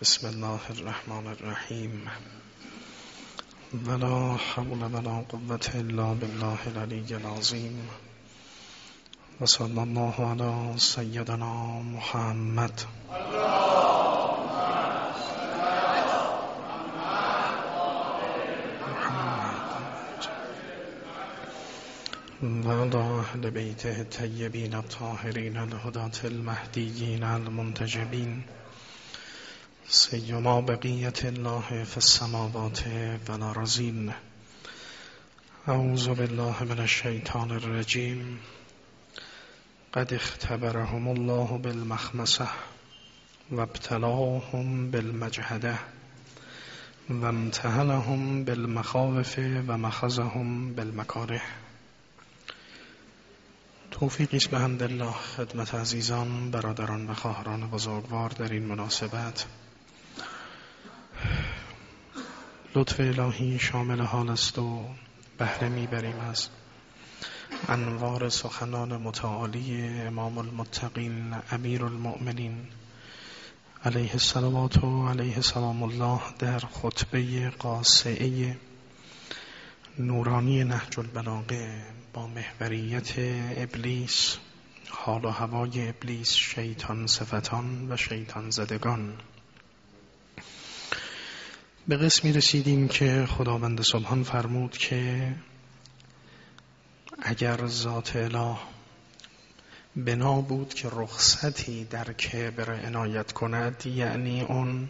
بسم الله الرحمن الرحیم ولا حول ولا قوة إلا بالله العلی العظیم و صلی الله علی سیدنا محمد. وعلى أهل بيته الطيبين الطاهرين الهداة المهديين المنتجبين. سيما بقية الله في السماوات والأرضين أعوذ بالله من الشيطان الرجيم قد اختبرهم الله بالمخمسة وابتلاهم بالمجهده وامتهنهم بالمخاوف ومخزهم بالمكاره توفیقی است به الله خدمت عزیزان برادران و خواهران بزرگوار در این مناسبت. لطف الهی شامل حال است و بهره می‌بریم از انوار سخنان متعالی امام المتقین امیر المؤمنین علیه السلامات و علیه سلام الله در خطبه قاسعه نورانی نهج البلاغه با محوریت ابلیس حال و هوای ابلیس شیطان صفتان و شیطان زدگان. به قسمی رسیدیم که خداوند سبحان فرمود که اگر ذات اله بنا بود که رخصتی در کبر عنایت کند یعنی اون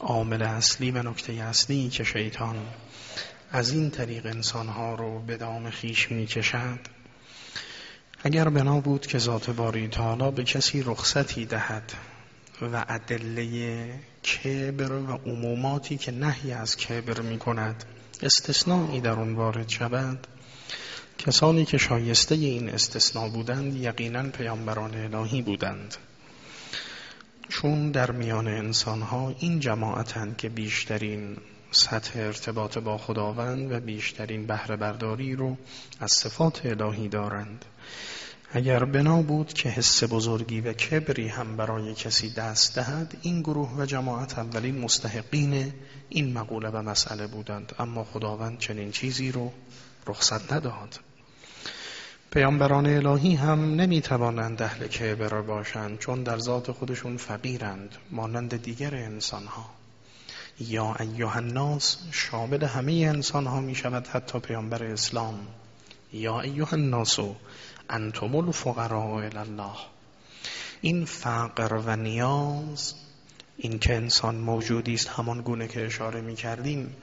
عامل اصلی و نکته اصلی که شیطان از این طریق انسانها رو به دام خیش می کشد اگر بنا بود که ذات باری تعالی به کسی رخصتی دهد. و ادله کبر و عموماتی که نهی از کبر می کند استثنایی در اون وارد شود. کسانی که شایسته این استثناء بودند یقینا پیامبران الهی بودند. چون در میان انسانها این جماعتند که بیشترین سطح ارتباط با خداوند و بیشترین بهره برداری رو از صفات الهی دارند. اگر بنا بود که حس بزرگی و کبری هم برای کسی دست دهد این گروه و جماعت اولین مستحقین این مقوله و مسئله بودند. اما خداوند چنین چیزی رو رخصت نداد. پیامبران الهی هم نمی‌توانند اهل کبر باشند چون در ذات خودشون فقیرند مانند دیگر انسانها. یا ایها الناس شامل همه انسان ها می شود حتی پیامبر اسلام. یا ایها الناس انتم الفقراء الله. این فقر و نیاز این که انسان موجودی است همان گونه که اشاره می کردیم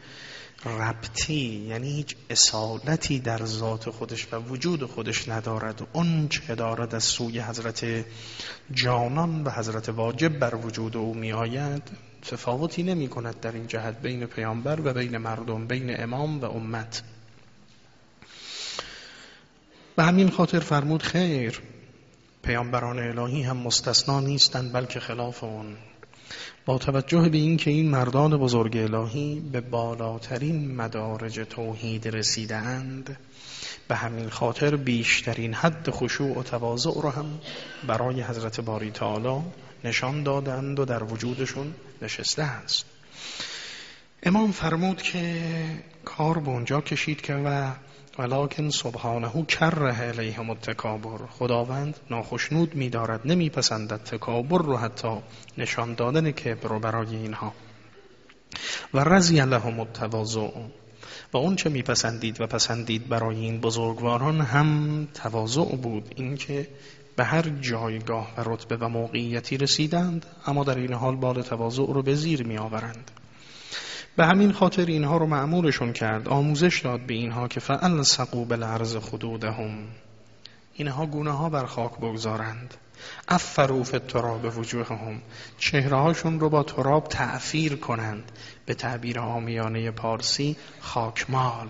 ربطی یعنی هیچ اصالتی در ذات خودش و وجود خودش ندارد. اون چه دارد از سوی حضرت جانان و حضرت واجب بر وجود او می آید تفاوتی نمی کند در این جهت بین پیامبر و بین مردم بین امام و امت. به همین خاطر فرمود خیر. پیامبران الهی هم مستثنا نیستند بلکه خلاف اون با توجه به اینکه این مردان بزرگ الهی به بالاترین مدارج توحید رسیده اند به همین خاطر بیشترین حد خشوع و تواضع رو هم برای حضرت باری تعالی نشان دادند و در وجودشون نشسته است. امام فرمود که کار به اونجا کشید که و ولکن سبحانه کره علیهم التکابر. خداوند ناخشنود میدارد نمیپسندد تکابر رو حتی نشان دادن کبر رو برای اینها. و رضی لهم التواضع. و اون چه میپسندید و پسندید برای این بزرگواران هم تواضع بود اینکه به هر جایگاه و رتبه و موقعیتی رسیدند اما در این حال بال تواضع رو به زیر می آورند به همین خاطر اینها رو معمولشون کرد. آموزش داد به اینها که فعل سقو بالعرض خدودهم. اینها گونه ها بر خاک بگذارند. افرو فی التراب وجوههم. چهره هاشون رو با تراب تعفیر کنند. به تعبیر آمیانه پارسی خاکمال.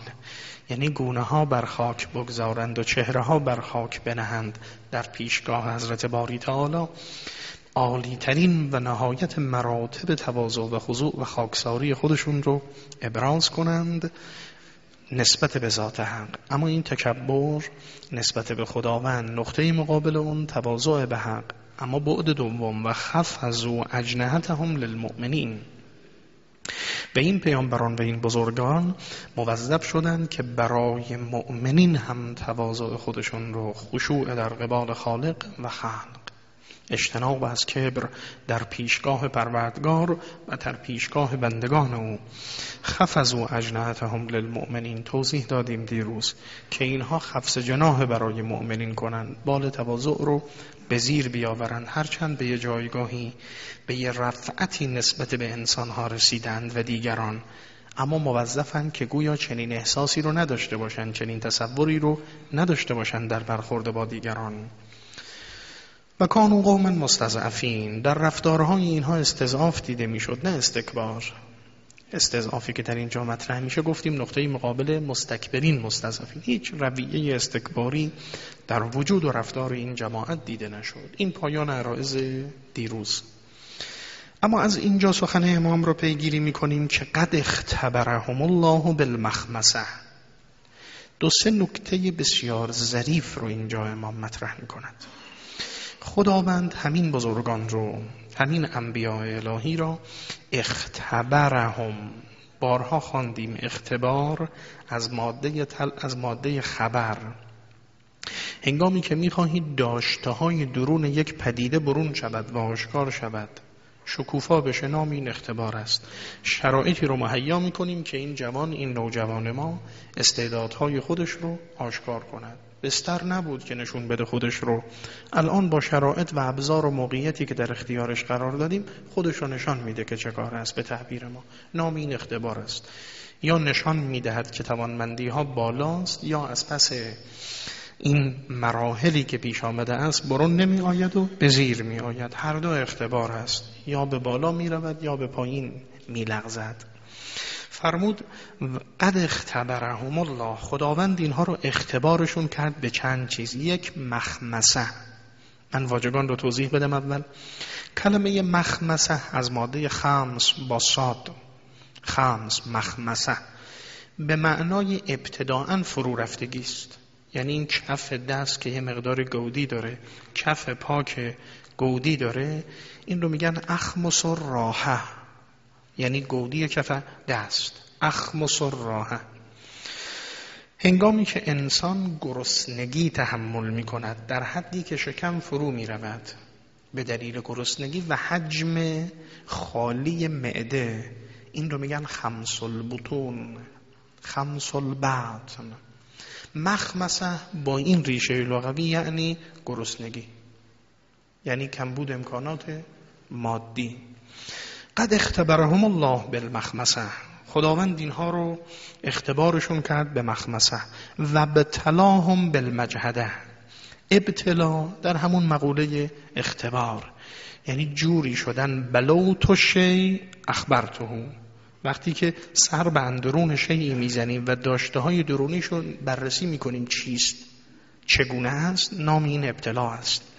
یعنی گونه ها بر خاک بگذارند و چهره ها بر خاک بنهند. در پیشگاه حضرت باری تعالی عالیترین و نهایت مراتب تواضع و خضوع و خاکساری خودشون رو ابراز کنند نسبت به ذات حق. اما این تکبر نسبت به خداوند نقطه مقابل اون تواضع به حق. اما بعد دوم و خف از او اجنهتهم للمؤمنین. و این پیامبران و این بزرگان موظف شدند که برای مؤمنین هم تواضع خودشون رو خشوع در قبال خالق و خلق اجتناب از کبر در پیشگاه پروردگار و در پیشگاه بندگان او. خفز و اجنهتهم للمؤمنین. توضیح دادیم دیروز که اینها خفز جناه برای مؤمنین کنند. بال تواضع رو به زیر بیاورند. هرچند به یه جایگاهی به یه رفعتی نسبت به انسانها رسیدند و دیگران. اما موظفند که گویا چنین احساسی رو نداشته باشند چنین تصوری رو نداشته باشند در برخورد با دیگران. و کانون قوم مستضعفین. در رفتارهای اینها استضعاف دیده می‌شد نه استکبار. استضعافی که در اینجا مطرح میشه گفتیم نقطه مقابل مستکبرین مستضعفین. هیچ رویه استکباری در وجود و رفتار این جماعت دیده نشد. این پایان عرائز دیروز. اما از اینجا سخن امام رو پیگیری می‌کنیم که قد اختبرهم الله بالمخمسه. دو سه نکته بسیار ظریف رو اینجا امام مطرح می‌کند. خداوند همین بزرگان رو همین انبیاء الهی را اختبرهم. بارها خواندیم اختبار از ماده تل از ماده خبر. هنگامی که می‌خواهید داشته های درون یک پدیده برون شود و آشکار شود شکوفا بشه نام این اختبار است. شرایطی رو مهیا می‌کنیم که این جوان این نوجوان ما استعدادهای خودش رو آشکار کند. بستر نبود که نشون بده خودش رو. الان با شرایط و ابزار و موقعیتی که در اختیارش قرار دادیم خودش رو نشان میده که چه کار است. به تعبیر ما. نام این اختبار است. یا نشان می‌دهد که توانمندی ها بالاست یا از پس این مراحلی که پیش آمده است برون نمی آید و به زیر می آید هر دو اختبار است. یا به بالا می رود یا به پایین می لغزد فرمود قد اختبرهم الله. خداوند اینها رو اختبارشون کرد به چند چیز. یک مخمسه. من واجگان رو توضیح بدم اول. کلمه مخمسه از ماده خمس با ساد خمس مخمسه. به معنای ابتداعا فرو رفتگی است. یعنی این کف دست که یه مقدار گودی داره کف پا که گودی داره این رو میگن اخمس و راحه یعنی گودی کف دست. اخمس و راحه هنگامی که انسان گرسنگی تحمل می کند در حدی که شکم فرو می رود به دلیل گرسنگی و حجم خالی معده این رو میگن خمس البطون خمس البطن مخمسه با این ریشه لغوی یعنی گرسنگی. یعنی کمبود امکانات مادی. قد اختبرهم الله بالمخمسه. خداوند اینها رو اختبارشون کرد به مخمسه و بتلاهم بالمجهده. ابتلا در همون مقوله اختبار. یعنی جوری شدن بلو تو شی اخبرتهو. وقتی که سر به اندرون شیعی می‌زنیم و داشته های درونیشون بررسی می‌کنیم چیست چگونه است نام این ابتلا است.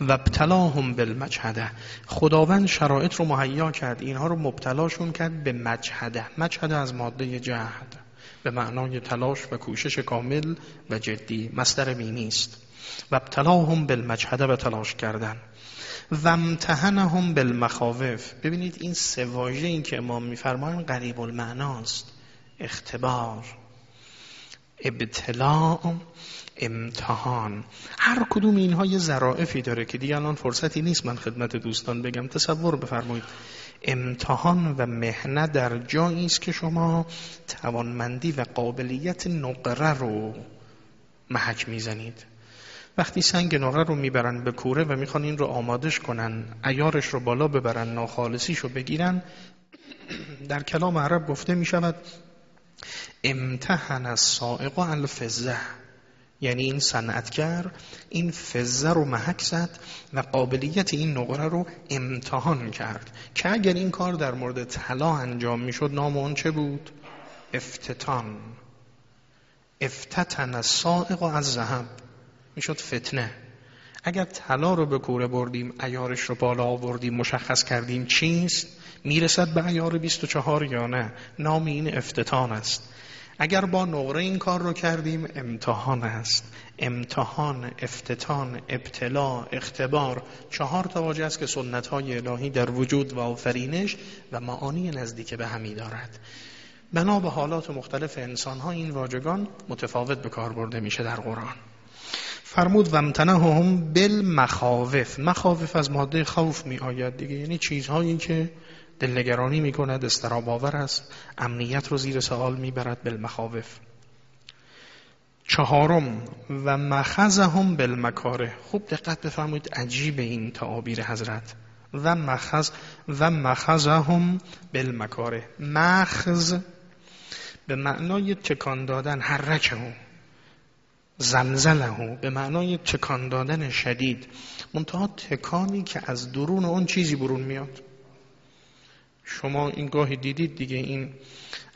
و ابتلاهم بالمجهده. خداوند شرایط رو مهیا کرد. اینها رو مبتلاشون کرد به مجهده. مجهده از ماده جهد. به معنای تلاش و کوشش کامل و جدی. مصدر مینی است. و ابتلاهم بالمجهده و تلاش کردن. و امتحنهم بالمخاوف. ببینید این سه واژه این که امام میفرمایند غریب المعناست اختبار. ابتلاع امتحان. هر کدوم اینها یه ظرائفی داره که دیگه الان فرصتی نیست من خدمت دوستان بگم. تصور بفرمایید. امتحان و مهنت در جایی است که شما توانمندی و قابلیت نقره رو محک می‌زنید. وقتی سنگ نقره رو می‌برن به کوره و می‌خوان این رو آمادش کنن ایارش رو بالا ببرن ناخالصیش رو بگیرن در کلام عرب گفته می‌شود امتحن از سائق و الفزه یعنی این صنعتگر این فزه رو محک زد و قابلیت این نقره رو امتحان کرد. که اگر این کار در مورد طلا انجام می‌شد نام اون چه بود؟ افتتان. افتتن از سائق و از ذهب می‌شد فتنه. اگر طلا رو به کوره بردیم ایارش رو بالا آوردیم مشخص کردیم چیست؟ می‌رسد به ایار 24 یا نه؟ نام این افتتان است. اگر با نقره این کار رو کردیم امتحان است. امتحان افتتان ابتلا اختبار چهار تا واژه است که سنت های الهی در وجود و آفرینش و معانی نزدیک به همی دارد. بنا به حالات مختلف انسان ها این واژگان متفاوت به کار برده میشه در قرآن. فرمود و هم بل مخاوف مخاوف از ماده خوف می آید دیگه. یعنی چیزهایی که دلنگرانی می کند استراب آور است امنیت رو زیر سوال می برد بالمخاوف. چهارم و مخزهم بالمکاره. خوب دقت بفرمایید عجیب این تعابیر حضرت. و مخز و مخزهم بالمکاره. مخز به معنای تکان دادن حرکه. زلزله. به معنای تکان دادن شدید. منتها تکانی که از درون اون چیزی برون میاد. شما این گاهی دیدید دیگه این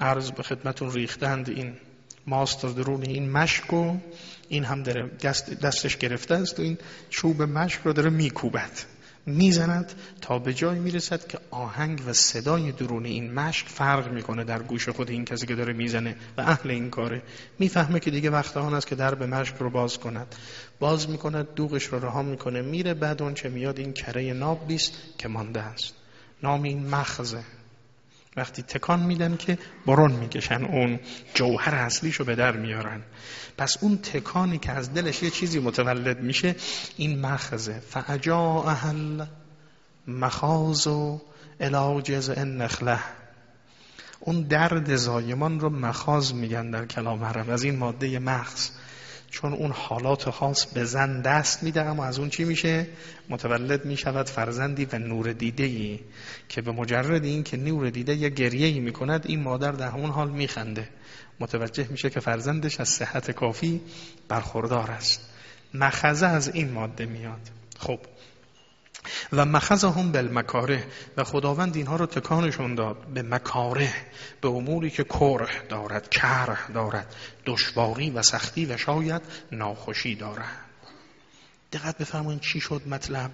عرض به خدمتون ریختند این ماست درون این مشک و این هم داره دستش گرفته است و این چوب مشک رو داره میکوبد می‌زند تا به جای می‌رسد که آهنگ و صدای درون این مشک فرق می‌کنه در گوش خود این کسی که داره می‌زنه و اهل این کاره. می‌فهمه که دیگه وقت آن است که در به مشک رو باز کند. باز می‌کند دوغش رو رها می‌کنه میره بعد اون چه میاد این کره ناب بیست که مانده است. نام این مخزه. وقتی تکان میدن که برون می‌کشن اون جوهر اصلیشو به در میارن. پس اون تکانی که از دلش یه چیزی متولد میشه این مخزه. فعجا اهل مخاز و الاجز نخله اون درد زایمان رو مخاز میگن در کلام عرب. از این ماده مخز. چون اون حالات خاص به زن دست میده اما از اون چی میشه؟ متولد می‌شود فرزندی و نور دیده که به مجرد این که نور دیده یه گریه می‌کند این مادر در همون حال میخنده. متوجه میشه که فرزندش از صحت کافی برخوردار است. مخزه از این ماده میاد. خب و مخزهم بالمکاره و خداوند اینها رو تکانشون داد به مکاره به اموری که کره دارد کره دارد دشواری و سختی و شاید ناخوشی دارد. دقت بفرمایید چی شد مطلب؟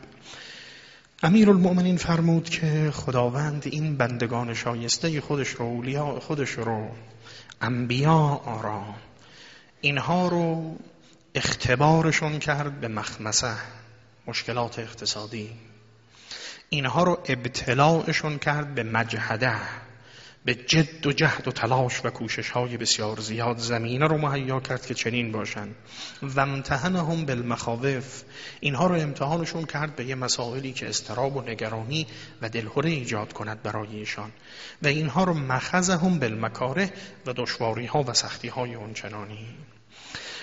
امیر المؤمنین فرمود که خداوند این بندگان شایسته خودش رو اولیاء خودش رو انبیا را اینها رو اختبارشون کرد به مخمسه. مشکلات اقتصادی. اینها رو ابتلاعشون کرد به مجهده به جد و جهد و تلاش و کوشش های بسیار زیاد زمینه رو مهیا کرد که چنین باشن. و امتحنهم بالمخاوف. اینها رو امتحانشون کرد به یه مسائلی که استراب و نگرانی و دلهوره ایجاد کند برای ایشان. و اینها رو مخزهم بالمکاره و دشواری ها و سختی های اونچنانی.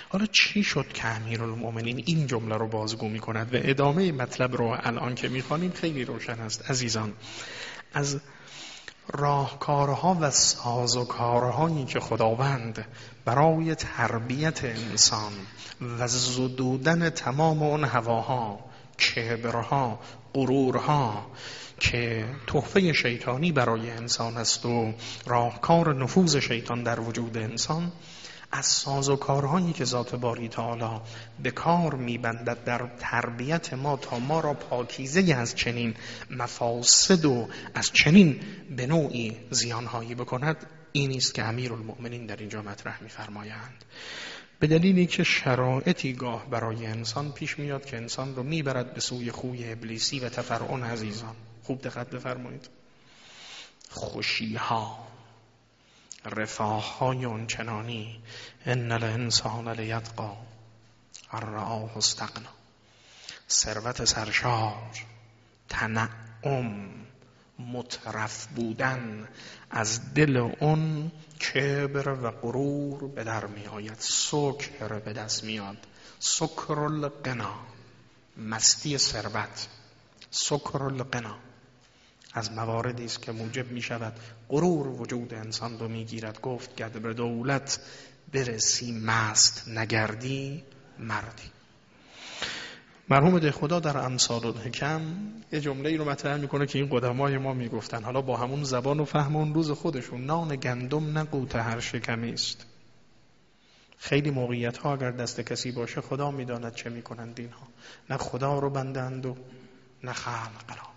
حالا چی شد که المؤمنین این جمله رو بازگو می کند و ادامه مطلب رو الان که می‌خوانیم خیلی روشن است. عزیزان از راهکارها و سازوکارهایی که خداوند برای تربیت انسان و زدودن تمام اون هواها کبرها غرورها که تحفه شیطانی برای انسان است و راهکار نفوذ شیطان در وجود انسان از ساز و کارهایی که ذات باری تعالی به کار میبندد در تربیت ما تا ما را پاکیزه از چنین مفاسد و از چنین به نوعی زیانهایی بکند این است که امیر المؤمنین در اینجا مطرح میفرمایند. به دلیلی که شرایطی گاه برای انسان پیش میاد که انسان رو می‌برد به سوی خوی ابلیسی و تفرعون عزیزان. خوب دقت بفرمایید. خوشی ها رفاه های اونچنانی ان الانسان لیتقا الرعاه استقنا ثروت سرشار تنعم مترف بودن از دل اون کبر و غرور به در می آید سکر به دست میاد. سکر القنا مستی ثروت. سکر القنا از مواردی است که موجب می شود غرور وجود انسان رو می گیرد گفت که به دولت برسی مست نگردی مردی. مرحوم ده خدا در امثال الحکم یه جمله ای رو مطرح می‌کنه که این قدمای ما می‌گفتن. حالا با همون زبان و فهم اون روز خودشون نان گندم نه قوت هر شکمی است. خیلی موقعیت ها اگر دست کسی باشه خدا می‌داند چه می‌کنند اینها. نه خدا رو بندند و نه خلق را.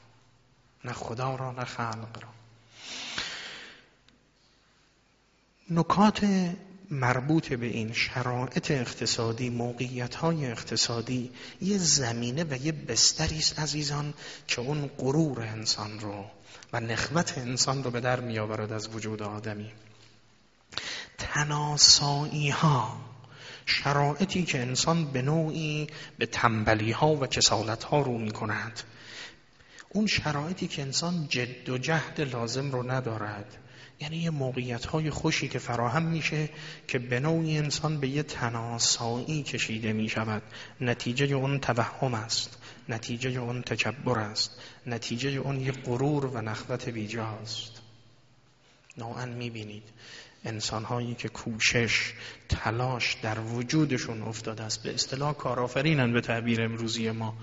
نه خدا را نه خلق را. نکات مربوط به این شرایط اقتصادی موقعیت های اقتصادی یه زمینه و یه بستری است عزیزان که اون غرور انسان رو و نخوت انسان رو به در می آورد از وجود آدمی. تناسایی ها شرایطی که انسان به نوعی به تنبلی ها و کسالت ها رو می کند اون شرایطی که انسان جد و جهد لازم رو ندارد. یعنی یه موقعیت های خوشی که فراهم میشه که به نوعی انسان به یه تناسایی کشیده می شود نتیجه اون توهم است. نتیجه اون تکبر است. نتیجه اون یه غرور و نخوت بیجاست نوعا می‌بینید. انسان هایی که کوشش تلاش در وجودشون افتاده است. به اصطلاح کارآفرینن به تعبیر امروزی ما.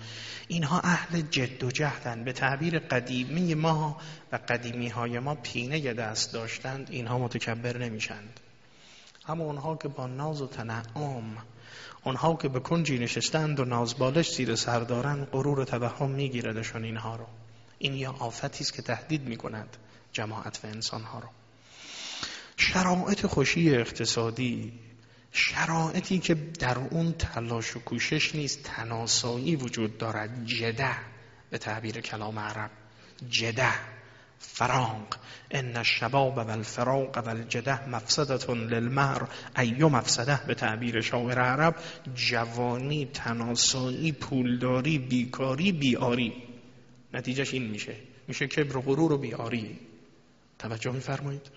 اینها اهل جد و جهدن. به تعبیر قدیمی ما و قدیمی های ما پینه دست داشتند. اینها متکبر نمیشند. اما اونها که با ناز و تنعم اونها که به کنجی نشستند و نازبالش زیر سر دارن غرور و توهم میگیردشون اینها رو. این یه آفتی است که تهدید می‌کند جماعت و انسان ها رو. شرایط خوشی اقتصادی شرایطی که در اون تلاش و کوشش نیست تناسایی وجود دارد. جده به تعبیر کلام عرب جده فرانق ان الشباب و الفراق و الجده مفسدت للمر ایو مفسده به تعبیر شاعر عرب جوانی تناسایی پولداری بیکاری بیاری. نتیجهش این میشه. میشه کبر و غرور و بیاری. توجه میفرمایید.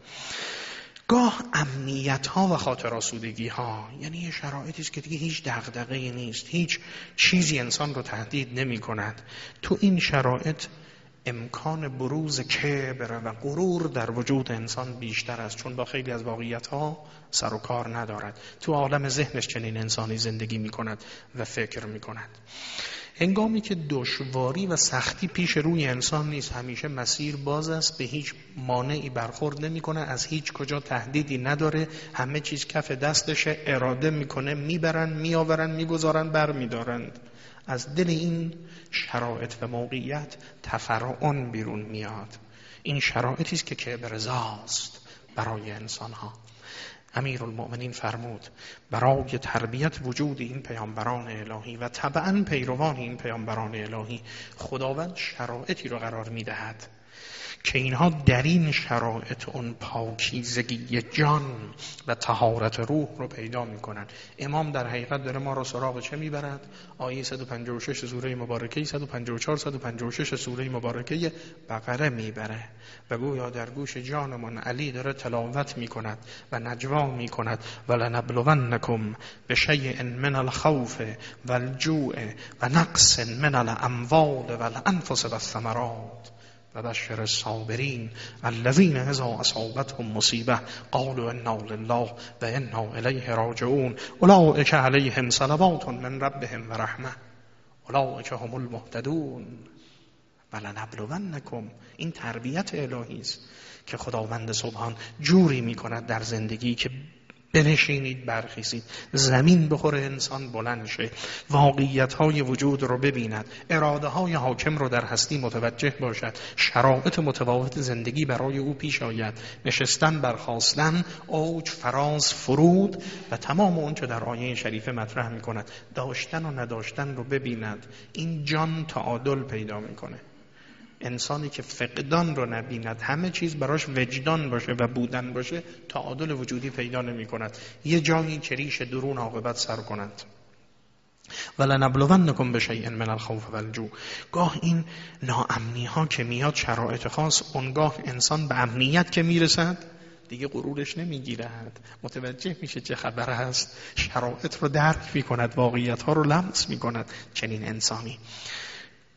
گاه امنیت ها و خاطر آسودگی ها یعنی یه شرایطی است که دیگه هیچ دغدغه نیست. هیچ چیزی انسان رو تهدید نمی کند تو این شرایط امکان بروز کبر و غرور در وجود انسان بیشتر است. چون با خیلی از واقعیت ها سر و کار ندارد. تو عالم ذهنش چنین انسانی زندگی می کند و فکر می کند هنگامی که دشواری و سختی پیش روی انسان نیست همیشه مسیر باز است به هیچ مانعی برخورد نمی‌کنه از هیچ کجا تهدیدی نداره همه چیز کف دستشه اراده می‌کنه می‌برن میآورن می‌گذارن برمیدارند. از دل این شرایط و موقعیت تفرعون بیرون میاد. این شرایطی است که کبرزاست برای انسان ها امیر المؤمنین فرمود برای تربیت وجود این پیامبران الهی و طبعا پیروان این پیامبران الهی خداوند شرایطی رو قرار می‌دهد. که اینها در این شرایط اون پاکیزگی جان و تهارت روح رو پیدا می‌کنن. امام در حقیقت داره ما رو سراغ چه می‌برد؟ آیه 156 سوره مبارکه 154 156 سوره مبارکه بقره می‌بره. و گویا در گوش جانمان علی داره تلاوت می‌کند و نجوا می‌کند. ولنبلونکم به شیء من الخوف والجوع و نقص من الاموال والانفس والثمرات. و بشر الصابرین الذین اذا اصابتهم مصیبه قالوا انا لله و انا الیه راجعون اولئک علیهم صلوات من ربهم و رحمه اولئک هم المهتدون ولنبلونکم این تربیت الهی است که خداوند سبحان جوری می کند در زندگی که بنشینید برخیزید. زمین بخور انسان بلند شه. واقعیت های وجود رو ببیند. اراده های حاکم رو در هستی متوجه باشد. شرایط متفاوت زندگی برای او پیش آید. نشستن برخواستن اوج فراز فرود و تمام اون چه در آیه شریفه مطرح می کند داشتن و نداشتن رو ببیند. این جان تعادل پیدا می‌کنه. انسانی که فقدان رو نبیند همه چیز براش وجدان باشه و بودن باشه تعادل وجودی پیدا نمی کند یه جایی که ریش درون عاقبت سر کند ولنبلونکم بشیء من الخوف والجوع. گاه این ناامنی ها که میاد شرایط خاص اونگاه انسان به امنیت که می‌رسد دیگه غرورش نمی‌گیرد. متوجه میشه چه خبر هست؟ شرایط رو درک می‌کند واقعیت ها رو لمس می‌کند. چنین انسانی.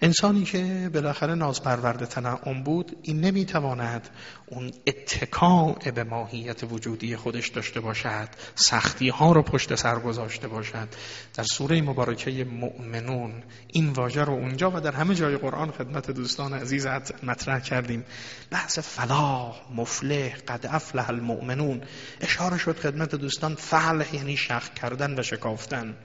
انسانی که بالاخره نازپرورد تنعم بود این نمی‌تواند اون اتکاع به ماهیت وجودی خودش داشته باشد سختی ها رو پشت سر گذاشته باشد. در سوره مبارکه مؤمنون این واژه رو اونجا و در همه جای قرآن خدمت دوستان عزیز مطرح کردیم. بحث فلاح مفلح قد افلح المؤمنون. اشاره شد خدمت دوستان فعل یعنی شخ کردن و شکافتن.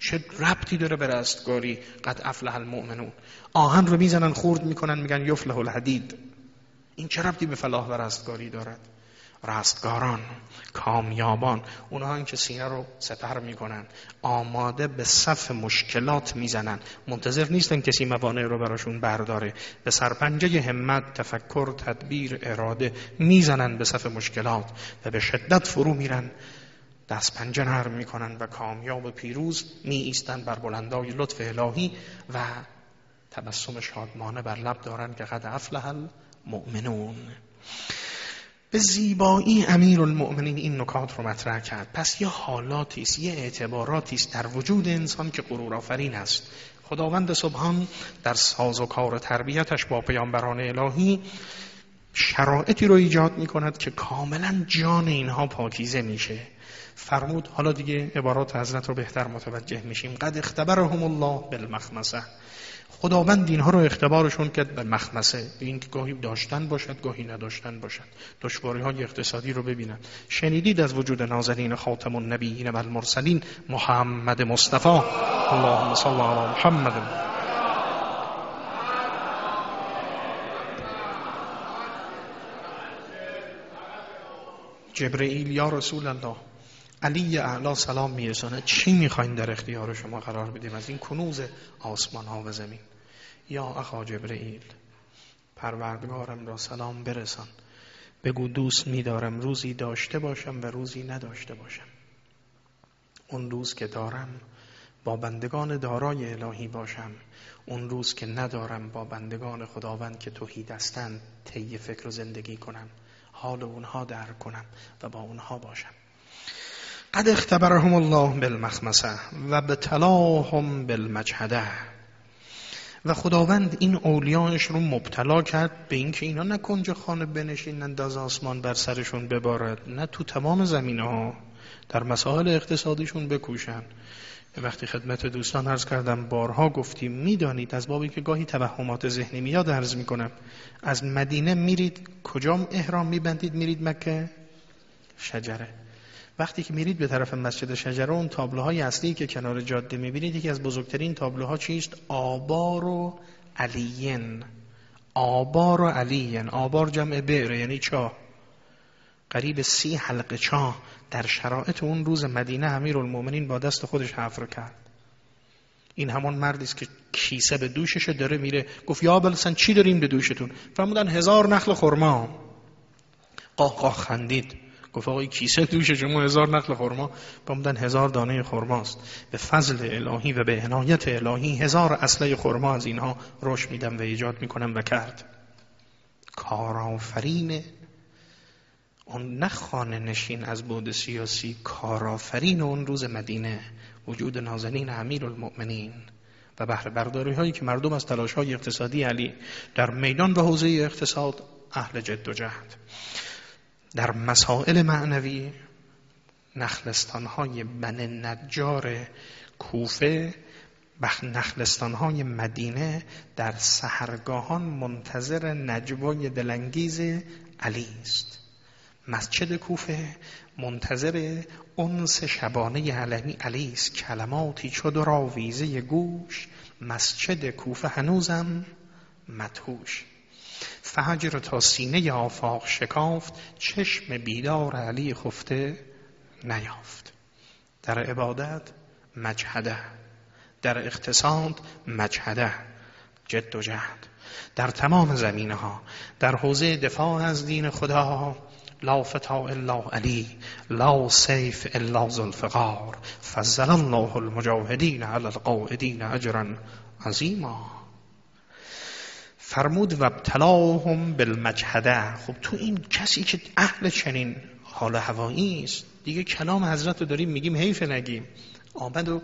چه ربطی داره به رستگاری؟ قد افلح المؤمنون. آهن رو می‌زنن خورد می‌کنن میگن یفلح الحدید. این چه ربطی به فلاح و رستگاری دارد؟ رستگاران کامیابان اونها که سینه رو سپر می‌کنن آماده به صف مشکلات می‌زنن. منتظر نیستن کسی موانع رو براشون برداره. به سرپنجه همت تفکر تدبیر اراده می‌زنن به صف مشکلات و به شدت فرو میرن. دست پنجه نرم می‌کنن و کامیاب و پیروز می ایستن بر بلندای لطف الهی و تبسم شادمانه بر لب دارن که قد افلح المؤمنون. به زیبایی امیر المؤمنین این نکات رو مطرح کرد. پس یه حالاتی است یه اعتباراتی است در وجود انسان که غرور آفرین است. خداوند سبحان در ساز و کار تربیتش با پیامبران الهی شرایطی رو ایجاد می کند که کاملا جان اینها پاکیزه میشه. فرمود حالا دیگه عبارات حضرت رو بهتر متوجه میشیم. قد اختبرهم الله بالمخمسه. خداوند اینها رو اختبارشون کرد به مخمسه. به اینکه گاهی داشتن باشد گاهی نداشتن باشد. دشواری های اقتصادی رو ببینن. شنیدید از وجود نازنین خاتم النبیین و المرسلین محمد مصطفی. اللهم صل علی محمد. جبرئیل یا رسول الله. علی اعلا سلام میرسانه. چی می‌خواین در اختیار شما قرار بدیم؟ از این کنوز آسمان ها و زمین. یا اخا جبرئیل پروردگارم را سلام برسان. بگو دوست میدارم روزی داشته باشم و روزی نداشته باشم. اون روز که دارم با بندگان دارای الهی باشم. اون روز که ندارم با بندگان خداوند که توحید هستند طی فکر و زندگی کنم. حال اونها درک کنم و با اونها باشم. قد اختبرهم الله بالمخمسه و بتلاهم بالمجهده. و خداوند این اولیاش رو مبتلا کرد به اینکه اینا نه کنج خانه بنشینن داز آسمان بر سرشون ببارد نه تو تمام زمینه ها در مسائل اقتصادیشون بکوشن. وقتی خدمت دوستان عرض کردم بارها گفتیم می‌دانید از بابی که گاهی توهمات ذهنی میاد عرض می‌کنم. از مدینه میرید کجا احرام میبندید؟ میرید مکه؟ شجره. وقتی که میرید به طرف مسجد شجره اون تابلوهای اصلی که کنار جاده می‌بینید یکی از بزرگترین تابلوها چیست؟ آبار و علیین. آبار و علیین. آبار جمع بئر یعنی چاه قریب سی حلقه چاه در شرایط اون روز مدینه امیر المومنین با دست خودش حفر کرد. این همان مردی است که کیسه به دوشش داره میره. گفت یا بلسن چی داریم به دوشتون؟ فرمودن هزار نخل خرما. قاه قاه خندید. گفت آقای کیسه دوش شما هزار نخل خرما بودن هزار دانه خرماست. به فضل الهی و به عنایت الهی هزار اصله خرما از اینها رشد میدم و ایجاد می‌کنم و کرد. کارآفرین اون نه خانه نشین از بود سیاسی کارآفرین اون روز مدینه وجود نازنین امیر المؤمنین و بهره برداری هایی که مردم از تلاش های اقتصادی علی در میدان و حوزه اقتصاد اهل جد و جهد. در مسائل معنوی نخلستان های بن نجار کوفه نخلستان های مدینه در سهرگاهان منتظر نجوای دلانگیز علی است. مسجد کوفه منتظر انس شبانه علمی علی است. کلماتی چود را ویزه گوش مسجد کوفه هنوزم مدهوش. فجر تا سینه آفاق شکافت چشم بیدار علی خفته نیافت. در عبادت مجهده در اقتصاد مجهده جد و جهد. در تمام زمینه ها در حوزه دفاع از دین خدا لا فتا الا علی لا سیف الا ذوالفقار فضل الله المجاهدین علی القاعدین اجرا عظیما. فرمود و ابتلاهم بالمجهده. خب تو این کسی که اهل چنین حال هوایی است دیگه کلام حضرت رو داریم میگیم حیف نگیم. آمد و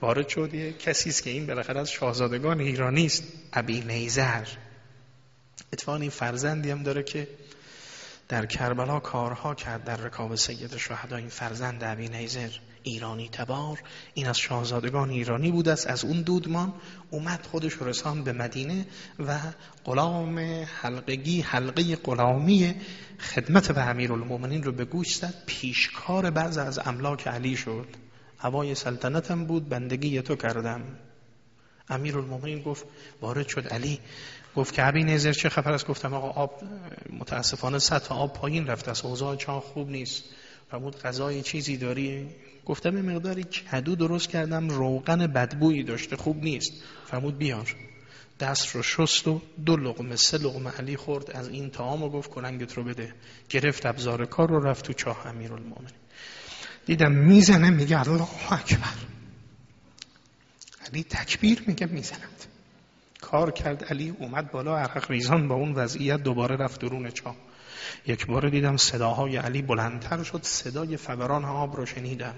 وارد شد. یه کسی است که این بالاخره از شاهزادگان ایرانی است ابی نیزر. اتفاقا این فرزندی هم داره که در کربلا کارها کرد در رکاب سید شهدا این فرزند ابی نیزر. ایرانی تبار این از شاهزادگان ایرانی بود است از اون دودمان اومد خودش رسان به مدینه و غلام حلقگی حلقه غلامی خدمت به امیر المومنین رو به گوش زد. پیشکار بعض از املاک علی شد. هوای سلطنتم بود بندگی تو کردم. امیر المومنین گفت وارد شد علی. گفت که عبی نظر چه خبر است؟ گفتم آقا آب متاسفانه سطح آب پایین رفته است. اوضاع چاه خوب نیست. فرمود غذای چیزی داری؟ گفتم یه مقداری کدو درست کردم روغن بدبویی داشته خوب نیست. فرمود بیار. دست رو شست و دو لغمه سه لغمه علی خورد. از این تمام و گفت کننگت رو بده. گرفت ابزار کار رو رفت تو چاه امیر المومنین دیدم می‌زنه میگه الله اکبر. علی تکبیر میگه می‌زند. کار کرد. علی اومد بالا عرق ریزان با اون وضعیت دوباره رفت درون چاه یک بار دیدم صداهای علی بلندتر شد صدای فوران آب رو شنیدم.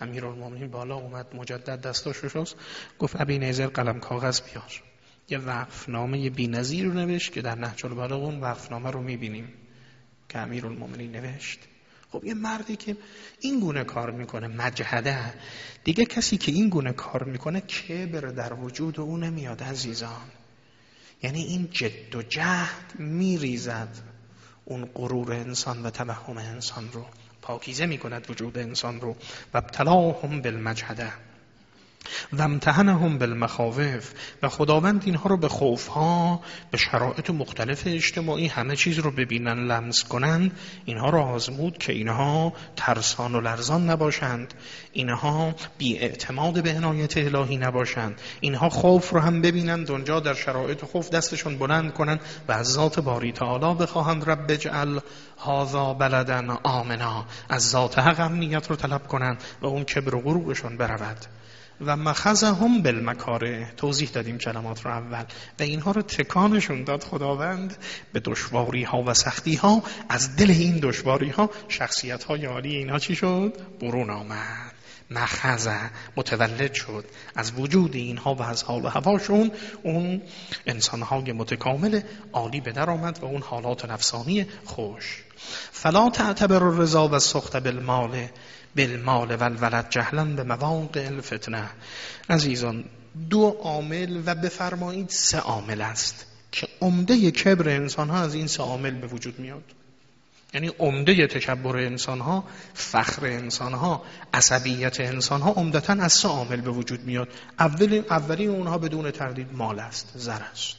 امیر المومنین بالا اومد مجدد دستاشو شست گفت ابی نیزر قلم کاغذ بیار. یه وقفنامه بی نظیر رو نوشت که در نهج البلاغه اون وقفنامه رو می‌بینیم که امیر المومنین نوشت. خب یه مردی که این گونه کار می‌کنه مجهده دیگه کسی که این گونه کار می‌کنه کبر در وجود او نمیاد عزیزان. یعنی این جد و جهد میریزد اون غرور انسان و توهم انسان رو. پاکیزه می کند وجود انسان رو. و ابتلاهم بالمجهده. و امتحنهم بالمخاوف. و خداوند اینها رو به خوفها به شرایط مختلف اجتماعی همه چیز رو ببینن لمس کنند اینها رو آزمود که اینها ترسان و لرزان نباشند. اینها بی اعتماد به عنایت الهی نباشند. اینها خوف رو هم ببینند اونجا در شرایط خوف دستشون بلند کنند و از ذات باری تعالی بخواهند. رب بجعل هذا بلدن آمنا. از ذات حق امنیت رو طلب کنند و اون کبر و غروبشون برود. و مخزهم بالمکاره. توضیح دادیم کلمات رو اول. و اینها رو تکانشون داد خداوند به دشواری ها و سختی ها از دل این دشواری ها شخصیت های عالی اینها چی شد؟ برون آمد. مخزه. متولد شد. از وجود اینها و از حال و هواشون اون انسانهای متکامل عالی به در آمد و اون حالات نفسانی خوش. فلا تعتبر الرضا و سخت بالمال. بالمال و الولد جهلا به مواقع الفتنه. عزیزان دو عامل و بفرمایید سه عامل است که عمده کبر انسان ها از این سه عامل به وجود میاد. یعنی عمده تکبر انسان ها فخر انسان ها عصبیت انسان ها عمدتا از سه عامل به وجود میاد. اول اولی اونها بدون تردید مال است زر است.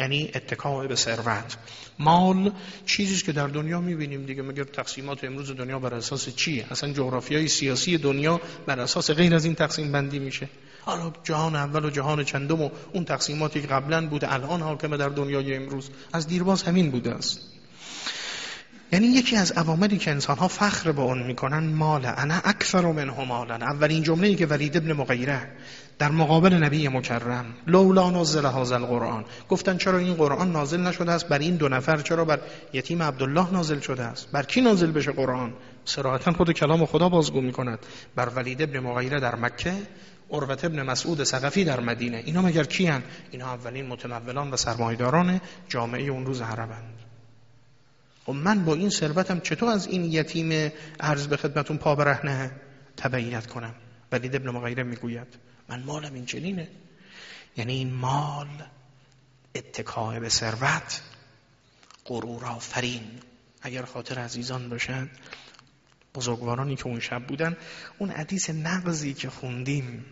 یعنی اتکاع به ثروت. مال چیزی که در دنیا می‌بینیم دیگه. مگر تقسیمات امروز دنیا بر اساس چیه اصلا جغرافیای سیاسی دنیا بر اساس غیر از این تقسیم بندی میشه. حالا جهان اول و جهان چندم و اون تقسیماتی که قبلا بوده الان حاکمه در دنیای امروز از دیرباز همین بوده است. یعنی یکی از عواملی که انسان ها فخر به اون می‌کنن مال انا اکثر منه مالا. اولین جمله ای که ولید ابن مغیره در مقابل نبی مکرم. لولا نازل هذا القرآن. گفتن چرا این قرآن نازل نشده است؟ بر این دو نفر چرا بر یتیم عبدالله نازل شده است؟ بر کی نازل بشه قرآن؟ صراحتا خود کلام خدا بازگو می‌کند. بر ولید ابن مغیره در مکه عروت ابن مسعود سقفی در مدینه. اینا مگر کیان اینا اولین متمولان و سرمایداران جامعه اون روز عربند خب من با این ثروتم چطور از این یتیم عرض به خدمتون پا برهنه تبعیت کنم؟ ولید ابن مغیره می‌گوید. من مالم این چنینه یعنی این مال اتکاع به ثروت غرور آفرین. اگر خاطر عزیزان باشد بزرگوارانی که اون شب بودن اون حدیث نقضی که خوندیم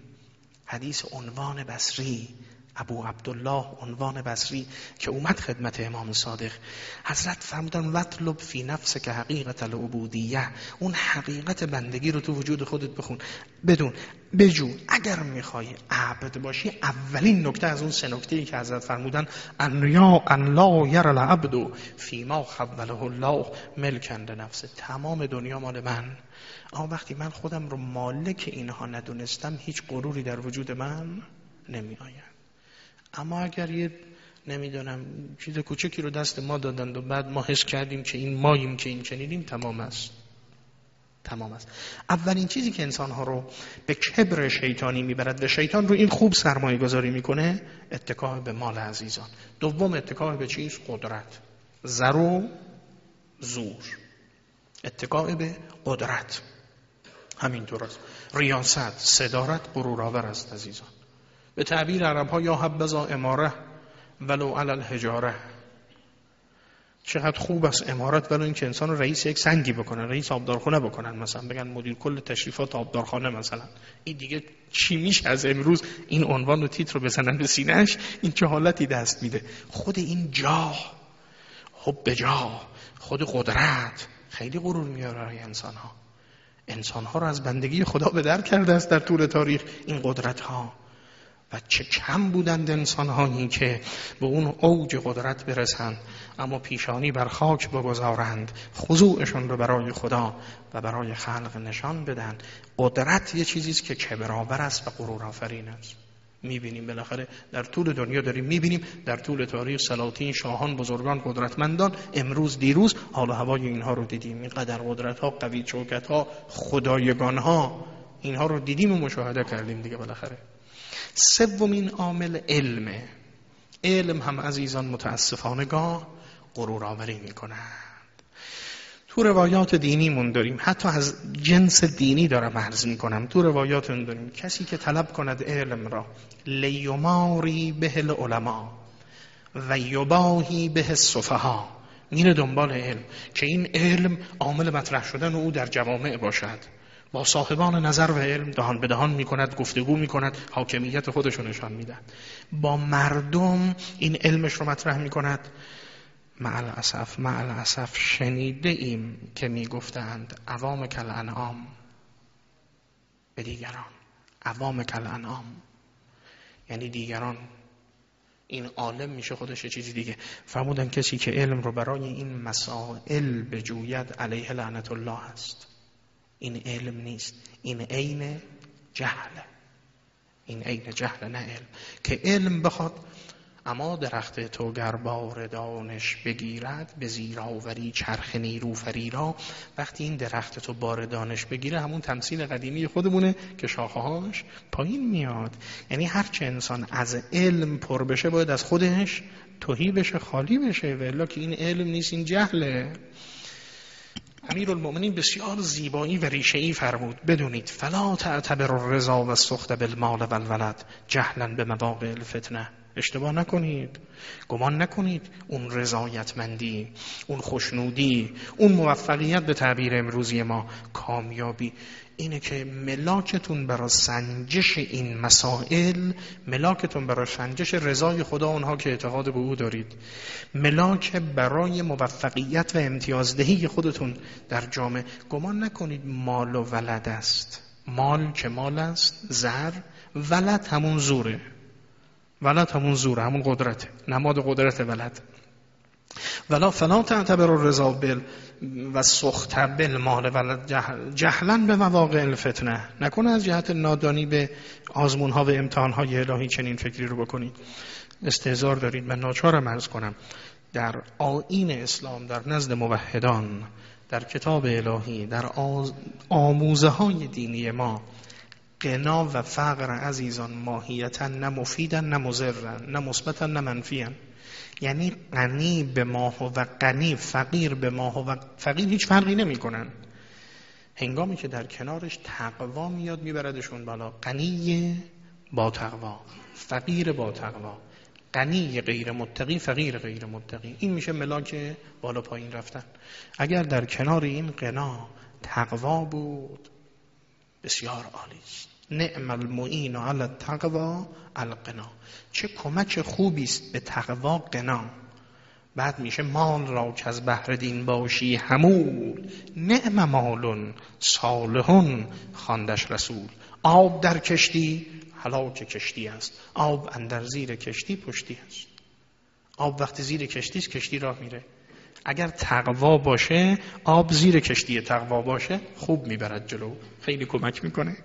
حدیث عنوان بصری ابو عبدالله عنوان بصری که اومد خدمت امام صادق. حضرت فرمودن وطلب فی نفس که حقیقت العبودیه. اون حقیقت بندگی رو تو وجود خودت بخون. بدون بجو اگر می‌خوای عبد باشی اولین نکته از اون سه نکته ای که حضرت فرمودن ان یا ان لا یر العبد فی ما خوله الله ملکند نفسه تمام دنیا مال من. اما وقتی من خودم رو مالک اینها ندونستم هیچ غروری در وجود من نمی آید اما اگر یه نمی‌دونم چیز کوچکی رو دست ما دادند و بعد ما حس کردیم که این ماییم که این چنیدیم تمام است. تمام است. اولین چیزی که انسانها رو به کبر شیطانی می‌برد و شیطان رو این خوب سرمایه گذاری می‌کنه اتکاه به مال عزیزان. دوم اتکاه به چیز؟ قدرت. زر و زور. اتکاه به قدرت. همینطور است. ریاست صدارت غرورآور است عزیزان. به تعبیر عرب ها یا حبذا اماره ولو علی الحجاره. چقدر خوب است امارت برای اینکه انسان رئیس یک سنگی بکنن رئیس آبدارخونه بکنن مثلا بگن مدیر کل تشریفات آبدارخانه مثلا. این دیگه چی میشه از امروز؟ این عنوان و تیتر رو بزنن به سینهش این چه حالتی دست میده؟ خود این جاه حب جاه خود قدرت. خیلی غرور میاره برای انسان ها انسان ها رو از بندگی خدا به در کرده است در طول تاریخ این قدرت ها و چه کم بودند انسان هایی که به اون اوج قدرت برسند اما پیشانی بر خاک بگذارند خضوعشون رو برای خدا و برای خلق نشان بدن. قدرت یه چیزی است که کبرآور است و غرور آفرین است. می‌بینیم بالاخره در طول دنیا داریم می‌بینیم در طول تاریخ سلاطین شاهان بزرگان قدرتمندان امروز دیروز حال و هوای اینها رو دیدیم. اینقدر قدرت ها قوی چوکت ها خدایگان ها اینها رو دیدیم و مشاهده کردیم دیگه بالاخره. سومین عامل علمه علم هم عزیزان متاسفانه گاه غرور آوری می‌کنند. تو روایات دینیمون داریم. حتی از جنس دینی دارم عرض می‌کنم. تو روایاتون داریم. کسی که طلب کند علم را لیماری به العلماء و یباهی به الصفها میره دنبال علم. که این علم عامل مطرح شدن او در جوامع باشد. با صاحبان نظر و علم دهان به دهان می کند گفتگو می کند حاکمیت خودشو نشان میدن با مردم این علمش رو مطرح می کند مع الاسف مع الاسف شنیده ایم که می گفتند عوام کل انعام به دیگران. عوام کل انعام یعنی دیگران. این عالم میشه خودش چیزی دیگه. فرمودن کسی که علم رو برای این مسائل بجوید علیه لعنت الله است. این علم نیست. این عین جهل. این عین جهل نه علم. که علم بخواد اما درخت تو گر بار دانش بگیرد به زیراوری چرخ نیرو فریرا وقتی این درخت تو بار دانش بگیره همون تمثیل قدیمی خودمونه که شاخهاش پایین میاد. یعنی هرچه انسان از علم پر بشه باید از خودش توهی بشه خالی بشه. ولی که این علم نیست این جهله. امیر المؤمنین بسیار زیبایی و ریشه‌ای فرمود بدونید فلا تعتبر الرضا و سخت بالمال و الولد جهلا به مواقع الفتنه. اشتباه نکنید. گمان نکنید. اون رضایتمندی اون خوشنودی اون موفقیت به تعبیر امروزی ما کامیابی. اینه که ملاکتون برای سنجش این مسائل ملاکتون برای سنجش رضای خدا اونها که اعتقاد به او دارید. ملاک برای موفقیت و امتیازدهی خودتون در جامعه. گمان نکنید مال و ولد است. مال که مال است زر ولد همون زوره. ولد همون زوره همون قدرت نماد قدرت ولد. ولا فلا تعتبر الرضا بل و سخت بل مال ولد جهلا به مواقع الفتنه. نکنه از جهت نادانی به آزمون ها و امتحان های الهی چنین فکری رو بکنید. استهزار دارید. من ناچارم ارز کنم در آین اسلام در نزد موحدان در کتاب الهی در آموزه های دینی ما قنا و فقر عزیزان ماهیتا نه مفیدن نه مزرن نه مثبتا نه منفیان یعنی غنی به ماه و غنی فقیر به ماه و فقیر هیچ فرقی نمی‌کنن. هنگامی که در کنارش تقوا میاد میبردشون بالا. غنی با تقوا فقیر با تقوا. غنی غیر متقی فقیر غیر متقی. این میشه ملاک بالا پایین رفتن. اگر در کنار این قنا تقوا بود بسیار عالی است. نعم المعین علی التقوا القنا. چه کمک خوبی است به تقوا قنا. بعد میشه مال را که از بهر دین باشی همون نعم مالون صالحون خواندش رسول. آب در کشتی حلاک کشتی است. آب اندر زیر کشتی پشتی است. آب وقتی زیر کشتی است کشتی راه میره. اگر تقوا باشه آب زیر کشتی تقوا باشه خوب می‌برد جلو. خیلی کمک می‌کنه.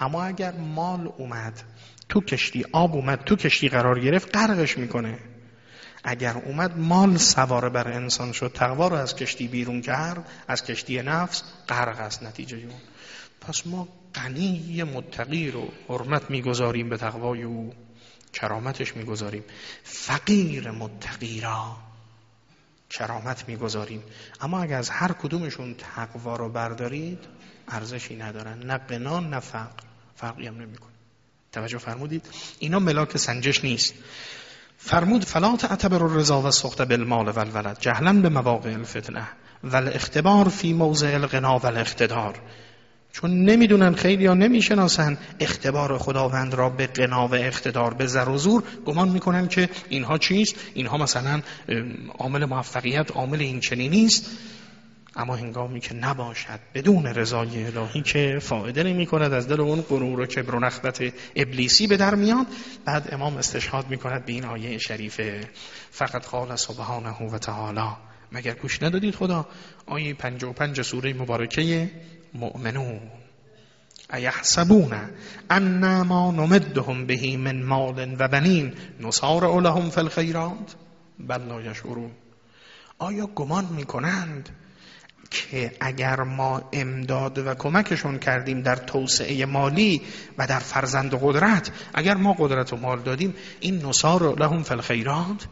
اما اگر مال اومد تو کشتی آب اومد تو کشتی قرار گرفت غرقش می‌کنه. اگر اومد مال سواره بر انسان شد تقوا رو از کشتی بیرون کرد از کشتی نفس غرق است نتیجه اون. پس ما غنی متقی رو حرمت می‌گذاریم به تقوای او کرامتش می‌گذاریم. فقیر متقی را کرامت می‌گذاریم. اما اگر از هر کدومشون تقوا رو بردارید ارزشی ندارن. نه قنا نه فقر. فرقی هم نمی‌کنه. توجه فرمودید؟ اینا ملاک سنجش نیست. فرمود فلا تعتبر الرضا و سخت بالمال و الولد جهلا به مواقع الفتنه و الاختبار فی موضع الغنا و الاقتدار. چون نمی‌دونن خیلی یا نمی‌شناسن اختبار خداوند را به قنا و اقتدار به زر و زور گمان می‌کنن که اینها چیست؟ اینها مثلا عامل موفقیت عامل این چنینی نیست. اما هنگامی که نباشد بدون رضای الهی که فایده نمی کند از دل اون غرور و کبر و نخبت ابلیسی به در میاد بعد امام استشهاد می کند به این آیه شریفه فقط قال سبحانه و تعالی. مگر گوش ندادید خدا؟ آیه پنج و پنج سوره مبارکه مؤمنون. ایحسبون ان ما نمدهم بهی من مال و بنین نصار لهم فی بل لا یشعرون. آیا گمان می‌کنند که اگر ما امداد و کمکشون کردیم در توسعه مالی و در فرزند و قدرت اگر ما قدرت و مال دادیم این نصار لهم فی الخیرات؟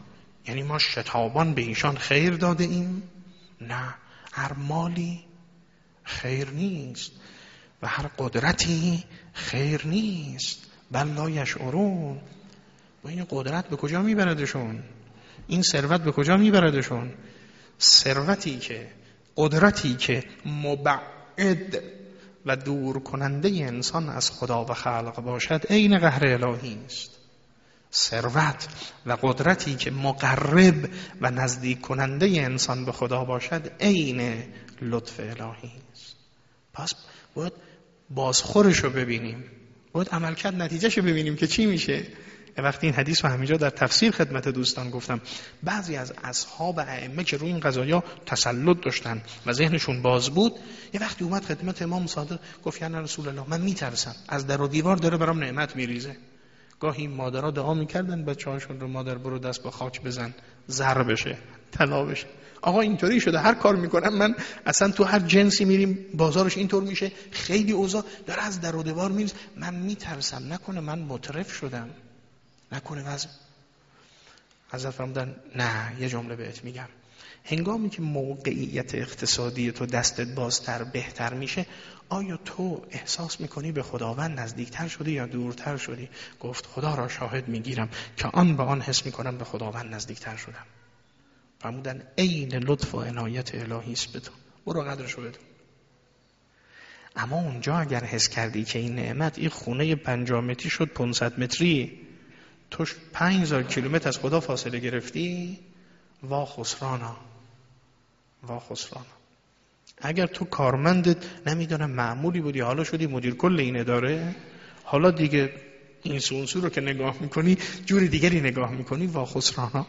یعنی ما شتابان به ایشان خیر داده ایم؟ نه هر مالی خیر نیست و هر قدرتی خیر نیست. بل لا یشعرون. و این قدرت به کجا میبردشون؟ این ثروت به کجا میبردشون؟ ثروتی که قدرتی که مبعد و دور کننده انسان از خدا و خلق باشد عین قهر الهی است. ثروت و قدرتی که مقرب و نزدیک کننده انسان به خدا باشد عین لطف الهی است. پس باید بازخورش رو ببینیم. باید عملکرد نتیجهش رو ببینیم که چی میشه. وقتی این حدیث رو همینجا در تفسیر خدمت دوستان گفتم بعضی از اصحاب ائمه که روی این قضایا تسلط داشتن و ذهنشون باز بود یه وقتی اومد خدمت امام صادق گفت یا رسول الله من میترسم. از در و دیوار داره برام نعمت میریزه. گاهی مادرها دعا می‌کردن بچه هاشون رو مادر برو دست با خاک بزن زر بشه طلا بشه. آقا اینطوری شده هر کار می‌کنم من اصلا تو هر جنسی میریم بازارش اینطور میشه خیلی اوضاع داره از در و دیوار میریز من میترسم نکنه من مترف شدم. نکنه وضع حضرت فرمودن نه یه جمله بهت میگم. هنگامی که موقعیت اقتصادی تو دستت بازتر بهتر میشه آیا تو احساس می‌کنی به خداوند نزدیکتر شدی یا دورتر شدی؟ گفت خدا را شاهد می‌گیرم که آن به آن حس می‌کنم به خداوند نزدیکتر شدم. فرمودن عین لطف و عنایت الهی است به تو. برو قدرش رو بدون. اما اونجا اگر حس کردی که این نعمت این خونه پنجامتی شد 500 متری تو 5000 کیلومتر از خدا فاصله گرفتی؟ وا خسرانا. وا خسرانا. اگر تو کارمندت نمی‌دونم معمولی بودی حالا شدی مدیر کل این اداره حالا دیگه این سونسو رو که نگاه می‌کنی جوری دیگری نگاه می‌کنی وا خسرانا.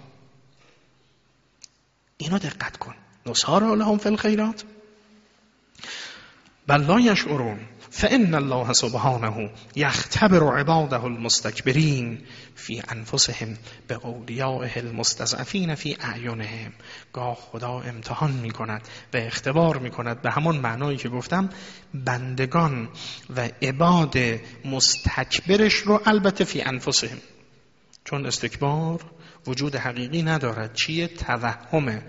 اینا دقت کن. نصار لهم فی الخیرات. بل فان الله سبحانه یختبر عباده المستكبرین فی انفسهم به اولیائه المستضعفین فی اعینهم. گاه خدا امتحان می کند و اختبار می کند به همون معنایی که گفتم بندگان و عباد مستکبرش رو البته فی انفسهم. چون استکبار وجود حقیقی ندارد. چیه؟ توهمه.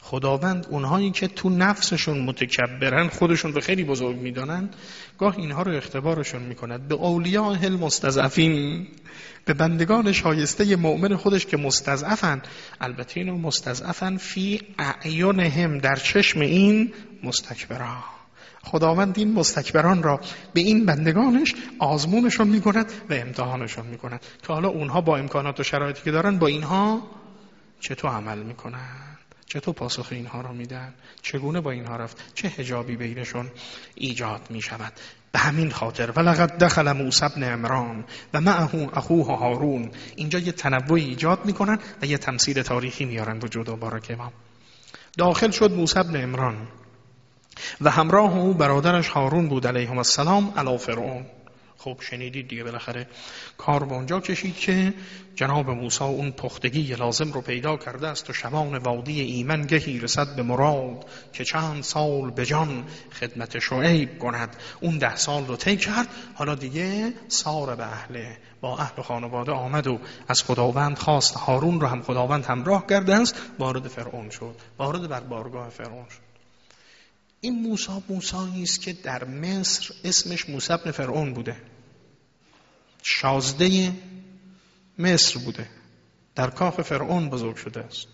خداوند اونهایی که تو نفسشون متکبرن خودشون رو خیلی بزرگ می‌دانن گاه اینها رو اختبارشون می‌کند. به اولیاء المستضعفین به بندگان شایسته مؤمن خودش که مستضعفن. البته اینو مستضعفن فی اعیانهم در چشم این مستکبران خداوند این مستکبران را به این بندگانش آزمونشون می‌کند و امتحانشون می‌کند. که حالا اونها با امکانات و شرایطی که دارن با اینها چطور عمل می‌کنن؟ چطور پاسخ اینها رو میدن؟ چگونه با اینها رفت؟ چه هجابی بینشون ایجاد می شود به همین خاطر ولقد دخل موسی بن عمران و معه اخوه هارون. اینجا یه تنوع ایجاد می‌کنن و یه تمثیل تاریخی میارن وجود و بارک امام. داخل شد موسی بن عمران و همراه او برادرش هارون بود علیهم السلام علی فرعون. خب شنیدید. دیگه بالاخره کار به اونجا کشید که جناب موسی اون پختگی لازم رو پیدا کرده است و شبان وادی ایمن گهی رسد به مراد که چند سال به جان خدمت شعیب کند. اون ده سال رو طی کرد. حالا دیگه سار به اهله با اهل خانواده آمد و از خداوند خواست. هارون رو هم خداوند همراه کرده است. وارد فرعون شد. وارد بر بارگاه فرعون شد. این موسا موسایی است که در مصر اسمش موسی بن فرعون بوده. شازده مصر بوده. در کاخ فرعون بزرگ شده است.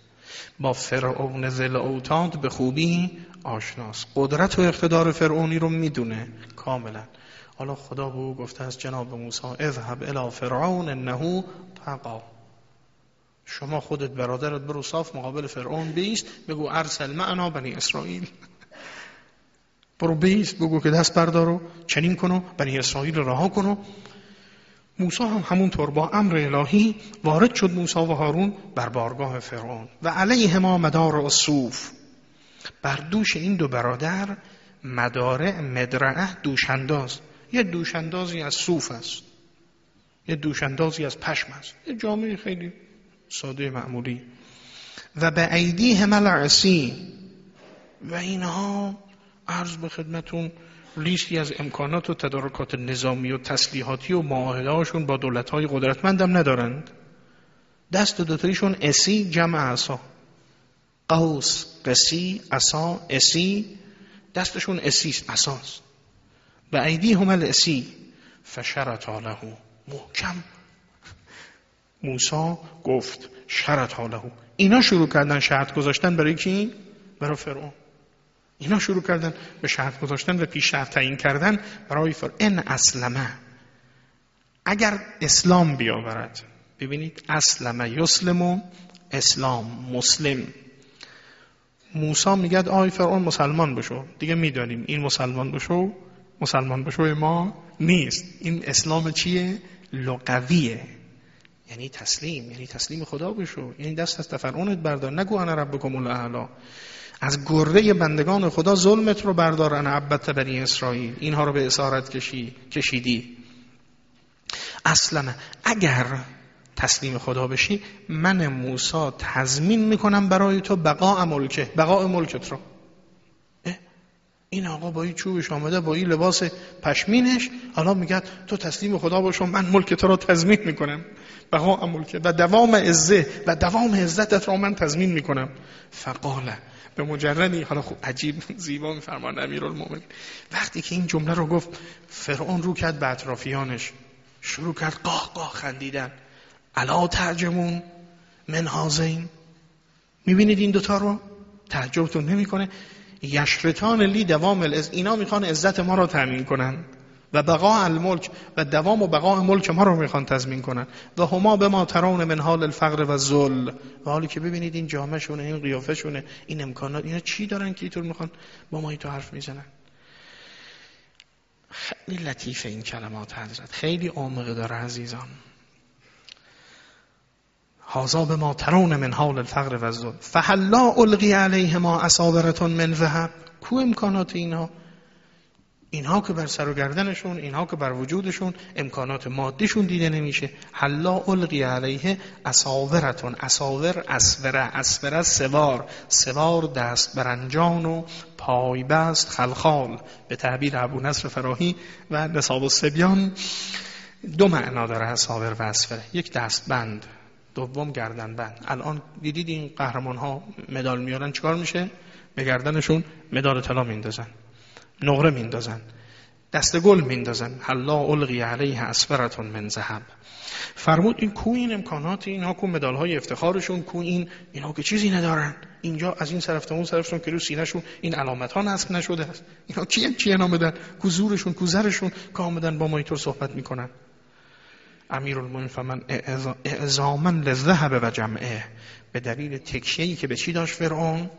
با فرعون زل اوتاد به خوبی آشناست. قدرت و اقتدار فرعونی رو می‌دونه کاملا. حالا خدا به او گفته است جناب موسی اذهب الى فرعون انه طغا شما خودت برادرت برو صاف مقابل فرعون بیست بگو ارسل معنا بنی اسرائیل. برو بیست بگو که دست بردارو چنین کنو بنی اسرائیل رها کنو. موسی هم همونطور با امر الهی وارد شد موسی و هارون بر بارگاه فرعون و علیه ما مدار اصوف بر دوش این دو برادر مدارع مدرعه دوشنداز یه دوشندازی از صوف است. یه دوشندازی از پشم است. یه جامعه خیلی ساده معمولی. و به عیدی همل عسی و اینها عرض به خدمتون لیستی از امکانات و تدارکات نظامی و تسلیحاتی و معاهده با دولت های قدرتمندم ندارند. دست دوتایشون اسی جمع عصا قوس قسی عصا اسی. دستشون اسی اساس و ایدی همل اسی. فشرت له محکم. موسا گفت شرط له. اینا شروع کردن شرط گذاشتن برای کی؟ برای فرعون. اینا شروع کردن به شرط گذاشتن و پیش شرط تعیین کردن برای فر ان اسلمه اگر اسلام بیاورد ببینید اسلمه یسلم اسلام مسلم. موسی میگد آی فرعون مسلمان بشو. دیگه می‌دانیم این مسلمان بشو مسلمان بشو ما نیست. این اسلام چیه؟ لغویه. یعنی تسلیم یعنی تسلیم خدا بشو. یعنی دست از تفرعونت بردار. نگو انا ربکم الاعلا. از گرده بندگان خدا ظلمت رو بردار انا عبدت بنی اسرائیل. اینها رو به اسارت کشی کشیدی. اصلا اگر تسلیم خدا بشی من موسی تضمین می‌کنم برای تو بقا ملکه بقا ملکت رو. این آقا با این چوبش آمده با این لباس پشمینش. حالا میگه تو تسلیم خدا باشم من ملک تو را تضمین می‌کنم. بقا ملکه و دوام عزه و دوام عزتت را من تضمین می‌کنم. فقاله به مجردی حالا خوب عجیب زیبا میفرمان المومن وقتی که این جمله رو گفت فرعون رو کرد به اطرافیانش. شروع کرد قاه قاه خندیدن. الا ترجمون من هازین می‌بینید این دوتا رو؟ تعجبتون نمی‌کنه. یشرتان لی دوام العز اینا می‌خوان عزت ما رو تامین کنن. و بقا الملک و دوام و بقا ملک ما رو می‌خوان تضمین کنن. و هما به ما ترون من حال الفقر و ذل. و حالی که ببینید این جامعه شونه این قیافه شونه این امکانات اینا چی دارن که اینطور می‌خوان با ما تو حرف می‌زنن؟ خیلی لطیف این کلمات حضرت. خیلی عامقه داره عزیزان. هازا به ما ترون من حال الفقر و الذل. فهلا القی علیه ما اصابرتون من ذهب. کو امکانات اینها؟ اینها که بر سر و گردنشون اینها که بر وجودشون امکانات مادیشون دیده نمیشه. حلا القی علیه اصاورتون اصاور اسوره اسوره سوار. سوار دست برنجان و پایبست خلخال. به تعبیر ابو نصر فراهی و نصاب سبیان دو معنا داره اصاور و اسوره یک دستبند. دوم گردن بند. الان دیدید این قهرمان ها مدال میارن چیکار میشه؟ به گردنشون مدال طلا میندازن نقره میندازن دست گل میندازن حلا القی علیه اسفرتون من ذهب. فرمود این کو این امکانات اینها کو مدال های افتخارشون کو این اینها که چیزی ندارن. اینجا از این طرف تا اون طرفشون که رو سینهشون این علامت ها نصب نشده است. اینا کیه؟ چی آمدن کو زورشون کو زرشون که آمدن با ما صحبت می‌کنن؟ امیر المومن فمن اعزامن لذهب و جمعه. به دلیل تکیهی که به چی داشت فرعون؟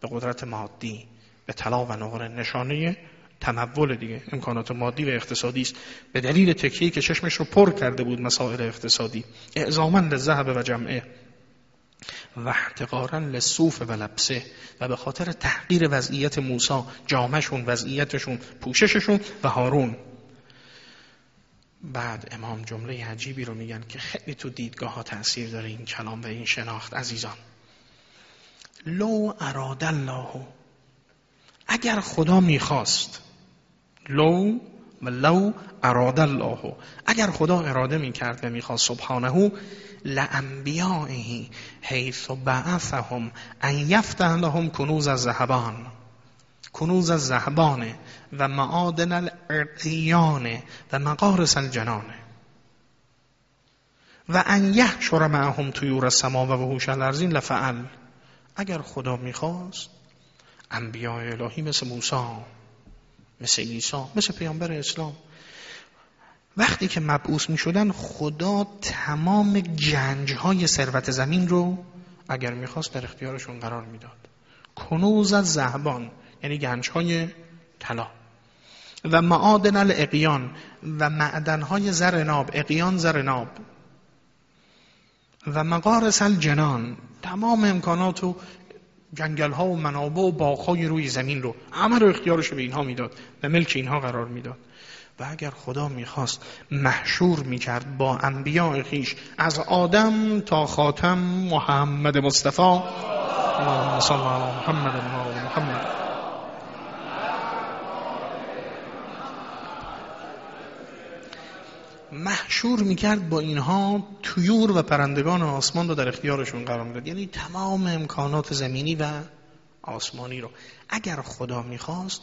به قدرت مادی به طلا و نقره نشانه تمول دیگه امکانات مادی و اقتصادی است. به دلیل تکیهی که چشمش رو پر کرده بود مسائل اقتصادی. اعزامن لذهب و جمعه. و احتقارا لصوف و لبسه. و به خاطر تحقیر وضعیت موسی جامشون وضعیتشون پوشششون و هارون. بعد امام جمله عجیبی رو میگن که خیلی تو دیدگاه ها تاثیر داره این کلام و این شناخت عزیزان. لو اراد الله اگر خدا می‌خواست لو و لو اراد الله اگر خدا اراده می‌کرد و می‌خواست سبحانه لانبیائه حیث بعثهم ان یفتح لهم کنوز الذهبان. کنوز الذهبان و معادن الارقیان و مقارس الجنان. و ان یحشر معهم طیور السما و وحوش الارضین لفعل. اگر خدا می‌خواست انبیاء الهی مثل موسی مثل عیسی مثل پیامبر اسلام. وقتی که مبعوث می شدن خدا تمام گنج های ثروت زمین رو اگر می‌خواست در اختیارشون قرار می‌داد. کنوز از زهبان یعنی گنج های طلا. و معادن الاقیان و معدن های زرناب اقیان زرناب و مقارس الجنان تمام امکانات و جنگل ها و منابع و باغ های روی زمین رو همه رو اختیارش به اینها می‌داد و ملک اینها قرار می‌داد. و اگر خدا می‌خواست محشور می‌کرد با انبیاء خیش از آدم تا خاتم محمد مصطفی. اللهم صل علی محمد و محمد. محشور می‌کرد با اینها تویور و پرندگان آسمان رو در اختیارشون قرار می‌داد. یعنی تمام امکانات زمینی و آسمانی رو. اگر خدا می‌خواست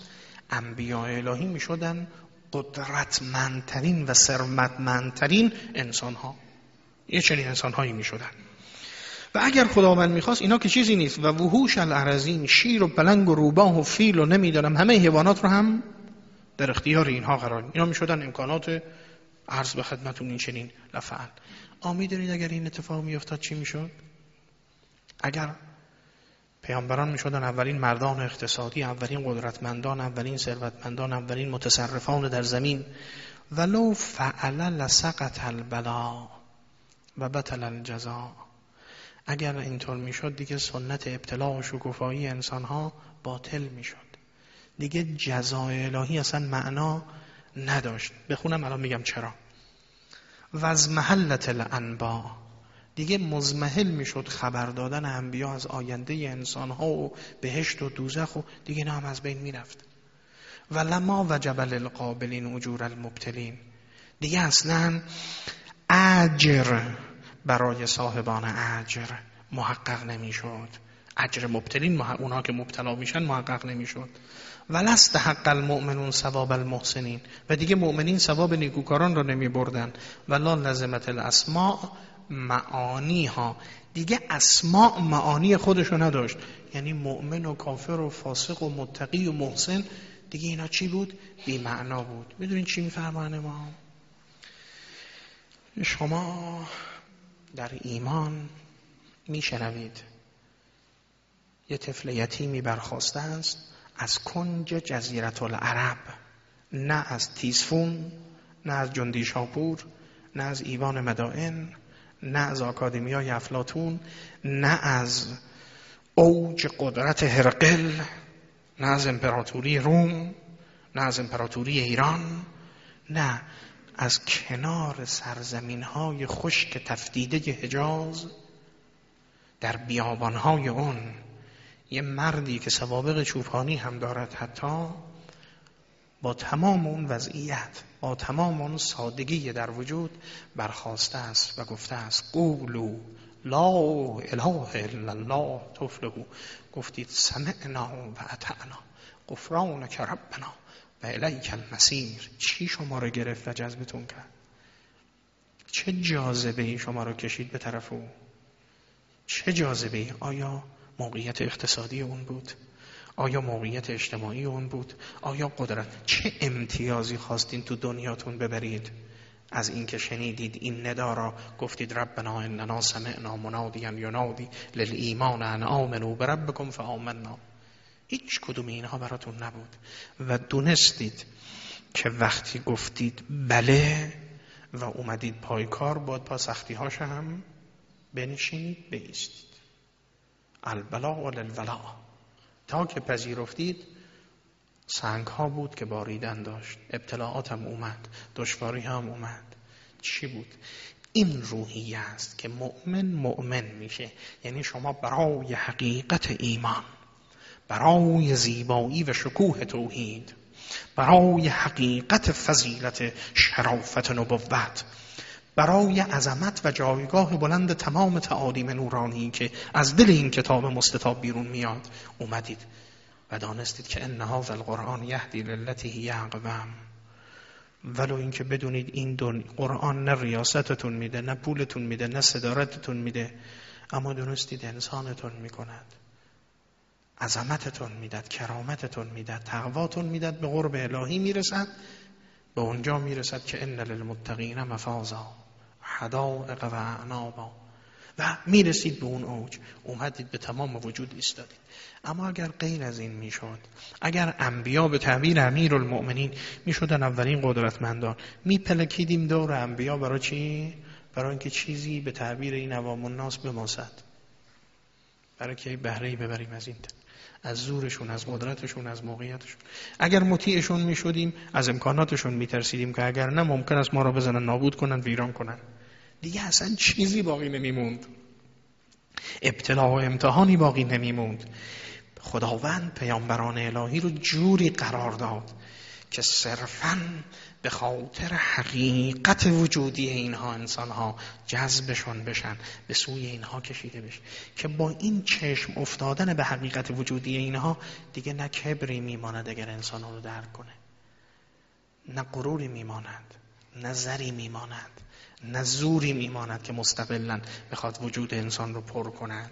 انبیاء الهی می‌شدن قدرتمندترین و ثروتمندترین انسان ها یه چنین انسان هایی می‌شدن. و اگر خداوند می‌خواست اینا که چیزی نیست. و وحوش الارزین شیر و پلنگ و روباه و فیل و نمی‌دانم همه حیوانات رو هم در اختیار اینها قرار اینا می‌شدن امکانات عرض به خدمتون این چنین لفعل دارید اگر این اتفاق میافتاد چی می‌شد؟ اگر پیامبران می‌شدن اولین مردان اقتصادی اولین قدرتمندان اولین ثروتمندان اولین متصرفان در زمین. ولو فعل لسقط البلا و بطل الجزا اگر اینطور می‌شد دیگه سنت ابتلا و شکوفایی انسان ها باطل می‌شد. دیگه جزای الهی اصلا معنا نداشت. بخونم الان میگم چرا. و از محلت الانبا دیگه مزمحل می‌شد خبر دادن انبیا از آینده انسان ها و بهشت و دوزخ و دیگه نه هم از بین می‌رفت. و لما و جبل القابلین اجور المبتلین دیگه اصلا اجر برای صاحبان اجر محقق نمی‌شد. اجر مبتلین اونا که مبتلا میشن محقق نمی‌شد. ولست حق المؤمنون ثواب المحسنین. و دیگه مؤمنین ثواب نیکوکاران را نمی بردن ولا لزمت الاسماء معانی ها دیگه اسماء معانی خودشو نداشت. یعنی مؤمن و کافر و فاسق و متقی و محسن دیگه اینا چی بود؟ بی معنا بود. می‌دونین چی میفرمانه ما؟ شما در ایمان میشنوید. یه طفل یتیمی برخواسته است از کنج جزیرت العرب نه از تیزفون نه از جندی شاپور نه از ایوان مدائن نه از آکادمیای افلاتون نه از اوج قدرت هرقل نه از امپراتوری روم نه از امپراتوری ایران نه از کنار سرزمین های خشک تفدیده حجاز در بیابان های اون یه مردی که سوابق چوپانی هم دارد حتی با تمام اون وضعیت با تمام اون سادگی در وجود برخواسته است و گفته است قولو لا اله الا الله تفلهو گفتید سمعنا و اطعنا. غفرانک ربنا. و الیک المسیر چی شما رو گرفت و جذبتون کرد؟ چه جاذبه ای شما رو کشید به طرف او؟ چه جاذبه ای آیا موقعیت اقتصادی اون بود؟ آیا موقعیت اجتماعی اون بود؟ آیا قدرت؟ چه امتیازی خواستین تو دنیاتون ببرید؟ از اینکه شنیدید این ندا را گفتید ربنا اننا سمعنا منادیا ینادی للایمان ان آمنوا بربکم فآمنا. هیچ کدوم اینها براتون نبود. و دونستید که وقتی گفتید بله و اومدید پای کار پا سختی هاش هم بنشینید بیستید البلا للولا تا که پذیرفتید سنگ ها بود که باریدن داشت ابتلاعات هم اومد دشواری هم اومد. چی بود؟ این روحیه است که مؤمن مؤمن میشه. یعنی شما برای حقیقت ایمان برای زیبایی و شکوه توحید برای حقیقت فضیلت شرافت نبوت برای عظمت و جایگاه بلند تمام تعالیم نورانی که از دل این کتاب مستطاب بیرون میاد اومدید و دانستید که ان هذا القرآن یهدی للتی هی اقوم ولو اینکه بدونید این دون قرآن نه ریاستتون میده نه پولتون میده نه صدارتتون میده اما دونستید انسانتون می‌کند. عظمتتون میدد کرامتتون میدد تقواتون میدد به قرب الهی می‌رسد به اونجا می‌رسد که ان للمتقین مفازا. حدائق و اعنابا و می‌رسید به اون اوج. اومدید به تمام وجود ایستادید. اما اگر غیر از این می‌شد اگر انبیا به تعبیر امیر المؤمنین می‌شدن اولین قدرتمندان میپلکیدیم دور انبیا برای چی؟ برای اینکه چیزی به تعبیر این عوام الناس بماسد برای که بهره ببریم از این از زورشون از قدرتشون از موقعیتشون. اگر مطیعشون می‌شدیم از امکاناتشون میترسیدیم که اگر نه ممکن است ما را بزنن نابود کنن ویران کنن. دیگه اصلا چیزی باقی نمیموند. ابتلا و امتحانی باقی نمیموند. خداوند پیامبران الهی رو جوری قرار داد که صرفا به خاطر حقیقت وجودی اینها انسانها جذبشون بشن به سوی اینها کشیده بشه. که با این چشم افتادن به حقیقت وجودی اینها دیگه نه کبری میماند اگر انسان رو درک کنه. نه غروری میماند نه زری میماند. نه زوری میماند که مستقلا بخواد وجود انسان رو پر کند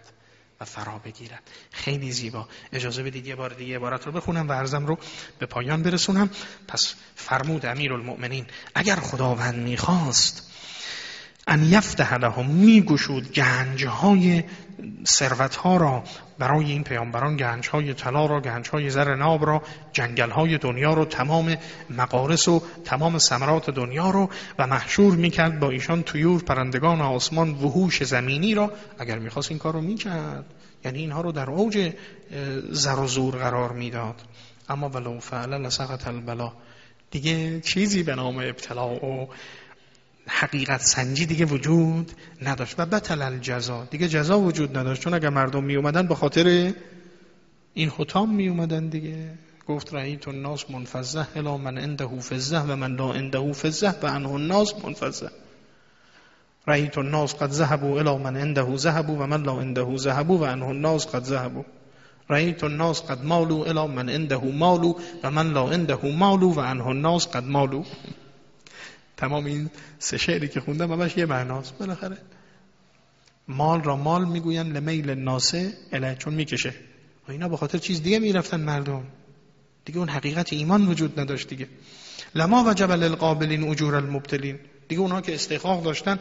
و فرا بگیرد. خیلی زیبا. اجازه بدید یه بار دیگه عبارت رو بخونم و عرضم رو به پایان برسونم. پس فرمود امیر المؤمنین اگر خداوند می‌خواست ان یفتح لهم میگشود گنجهای ثروت ها را برای این پیامبران گنج های طلا را گنج های زر ناب را جنگل های دنیا رو تمام مقارس و تمام ثمرات دنیا رو و محشور می‌کرد با ایشان تویور پرندگان آسمان وحوش زمینی را. اگر می‌خواست این کار رو می‌کرد یعنی اینها رو در اوج زر و زور قرار می‌داد. اما ولو فعلا لسقط البلا. دیگه چیزی به نام ابتلا و حقیقت سنجی دیگه وجود نداشت. و بطل الجزا. دیگه جزا وجود نداشت. چون اگر مردم می اومدن به خاطر این حتام می اومدن دیگه. گفت رأیت الناس منفزه الا من عنده فزه و من لا عنده فزه و انه الناس منفزه رأیت الناس قد ذهبوا الا من عنده ذهبوا و من لا عنده ذهبوا و انه الناس قد ذهبوا. رأیت الناس قد مالوا الا من عنده مالوا و من لا عنده مالوا و انه الناس قد مالوا. تمام این سه شعری که خوندم همش یه معناست. بالاخره مال را مال می‌گوین لمیل ناسه اله چون می‌کشه. و اینا به خاطر چیز دیگه می‌رفتن مردم. دیگه اون حقیقت ایمان وجود نداشت دیگه. لما وجب للقابلین اجور المبتلین. دیگه اونها که استحقاق داشتن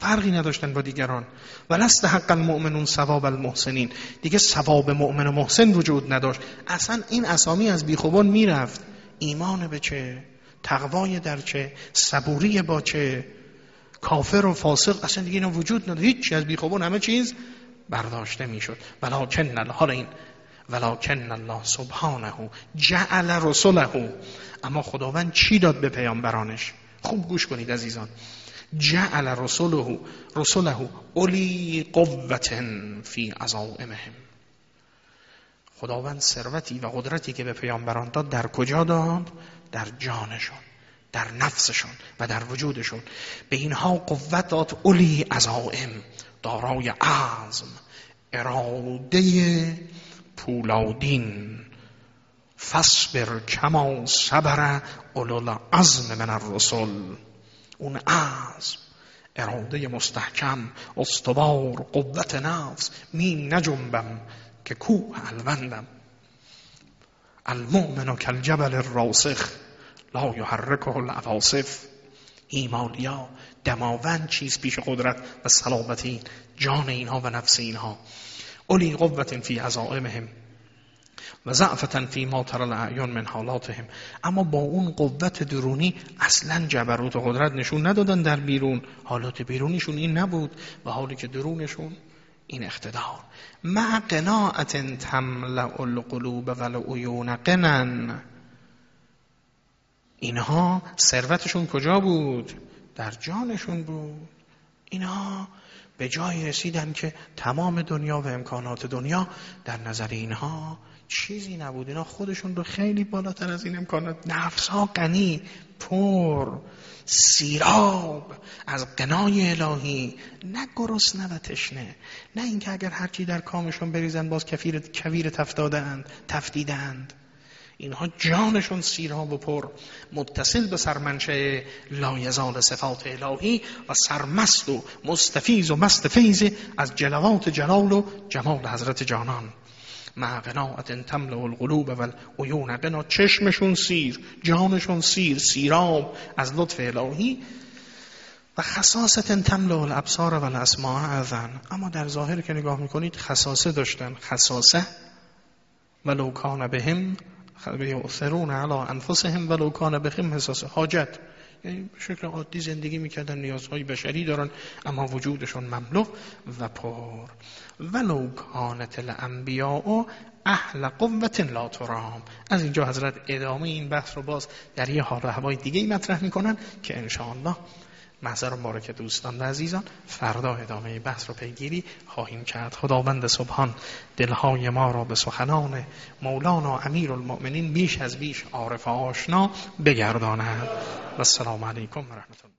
فرقی نداشتن با دیگران. و لست حق المؤمنون ثواب المحسنین. دیگه ثواب مؤمن و محسن وجود نداشت. اصلا این اسامی از بیخوبان می‌رفت. ایمان به چه؟ تقوای در چه صبوری با چه کافر و فاسق اصلا دیگه اینا وجود نداره. هیچ از بیخوبون همه چیز برداشته می‌شد. ولکن حالا این ولکن الله سبحانه جعل رسوله. اما خداوند چی داد به پیامبرانش؟ خوب گوش کنید عزیزان. جعل رسوله رسوله اولی قوت فی عزائمهم. خداوند ثروتی و قدرتی که به پیامبران داد در کجا داد؟ در جانشون در نفسشون و در وجودشون به اینها قوت داد اولی عزائم دارای عزم اراده پولادین. فصبر کما صبر اولو عزم من الرسول اون عزم اراده مستحکم استوار قوت نفس. می نجنبم که کوه الوندم. المؤمن کالجبل الراسخ لا یحرکه العواصف. ایمانیا دماوند چیز پیش قدرت و سلامتی جان اینها و نفس اینها. اولی قوت فی عزائمهم و ضعفتا فی ما تر الاعیان من حالاتهم. اما با اون قوت درونی اصلا جبروت قدرت نشون ندادن در بیرون. حالات بیرونیشون این نبود و حالی که درونشون این اقتدار. مع قناعت تملع القلوب والعیون قنن اینها ثروتشون کجا بود؟ در جانشون بود. اینها به جایی رسیدن که تمام دنیا و امکانات دنیا در نظر اینها چیزی نبود. اینا خودشون رو خیلی بالاتر از این امکانات. نفس ها غنی. پر سیراب از قنای الهی نه گرسنه و تشنه. نه اینکه اگر هرچی در کامشون بریزن باز کفیر کویر تفتادند تفتیدند اینها جانشون سیراب و پر. متصل به سرمنشه لایزال صفات الهی و سرمست و مستفیز و مست فیض از جلوات جلال و جمال حضرت جانان. مع قناعت تملع القلوب و العیون. قنا چشمشون سیر جانشون سیر سیراب از لطف الهی و خصاصت تملع الابصار و الاسماع اذن. اما در ظاهر که نگاه می‌کنید خصاصه داشتن. خصاصه ولو کان بهم یؤثرون علی انفسهم ولو کان بهم حساس حاجت. یعنی به شکل عادی زندگی می‌کردن نیازهای بشری دارن اما وجودشون مملو و پر. ولو کانت الانبیاء اهل قوت لا ترام. از اینجا حضرت ادامه این بحث رو باز در یه حال هوای دیگه مطرح می‌کنن که انشاءالله محضر مبارک دوستان و عزیزان فردا ادامه بحث رو پیگیری خواهیم کرد. خداوند سبحان دلهای ما را به سخنان مولانا امیر المؤمنین بیش از بیش عارف آشنا بگرداند. و السلام علیکم و رحمت الله.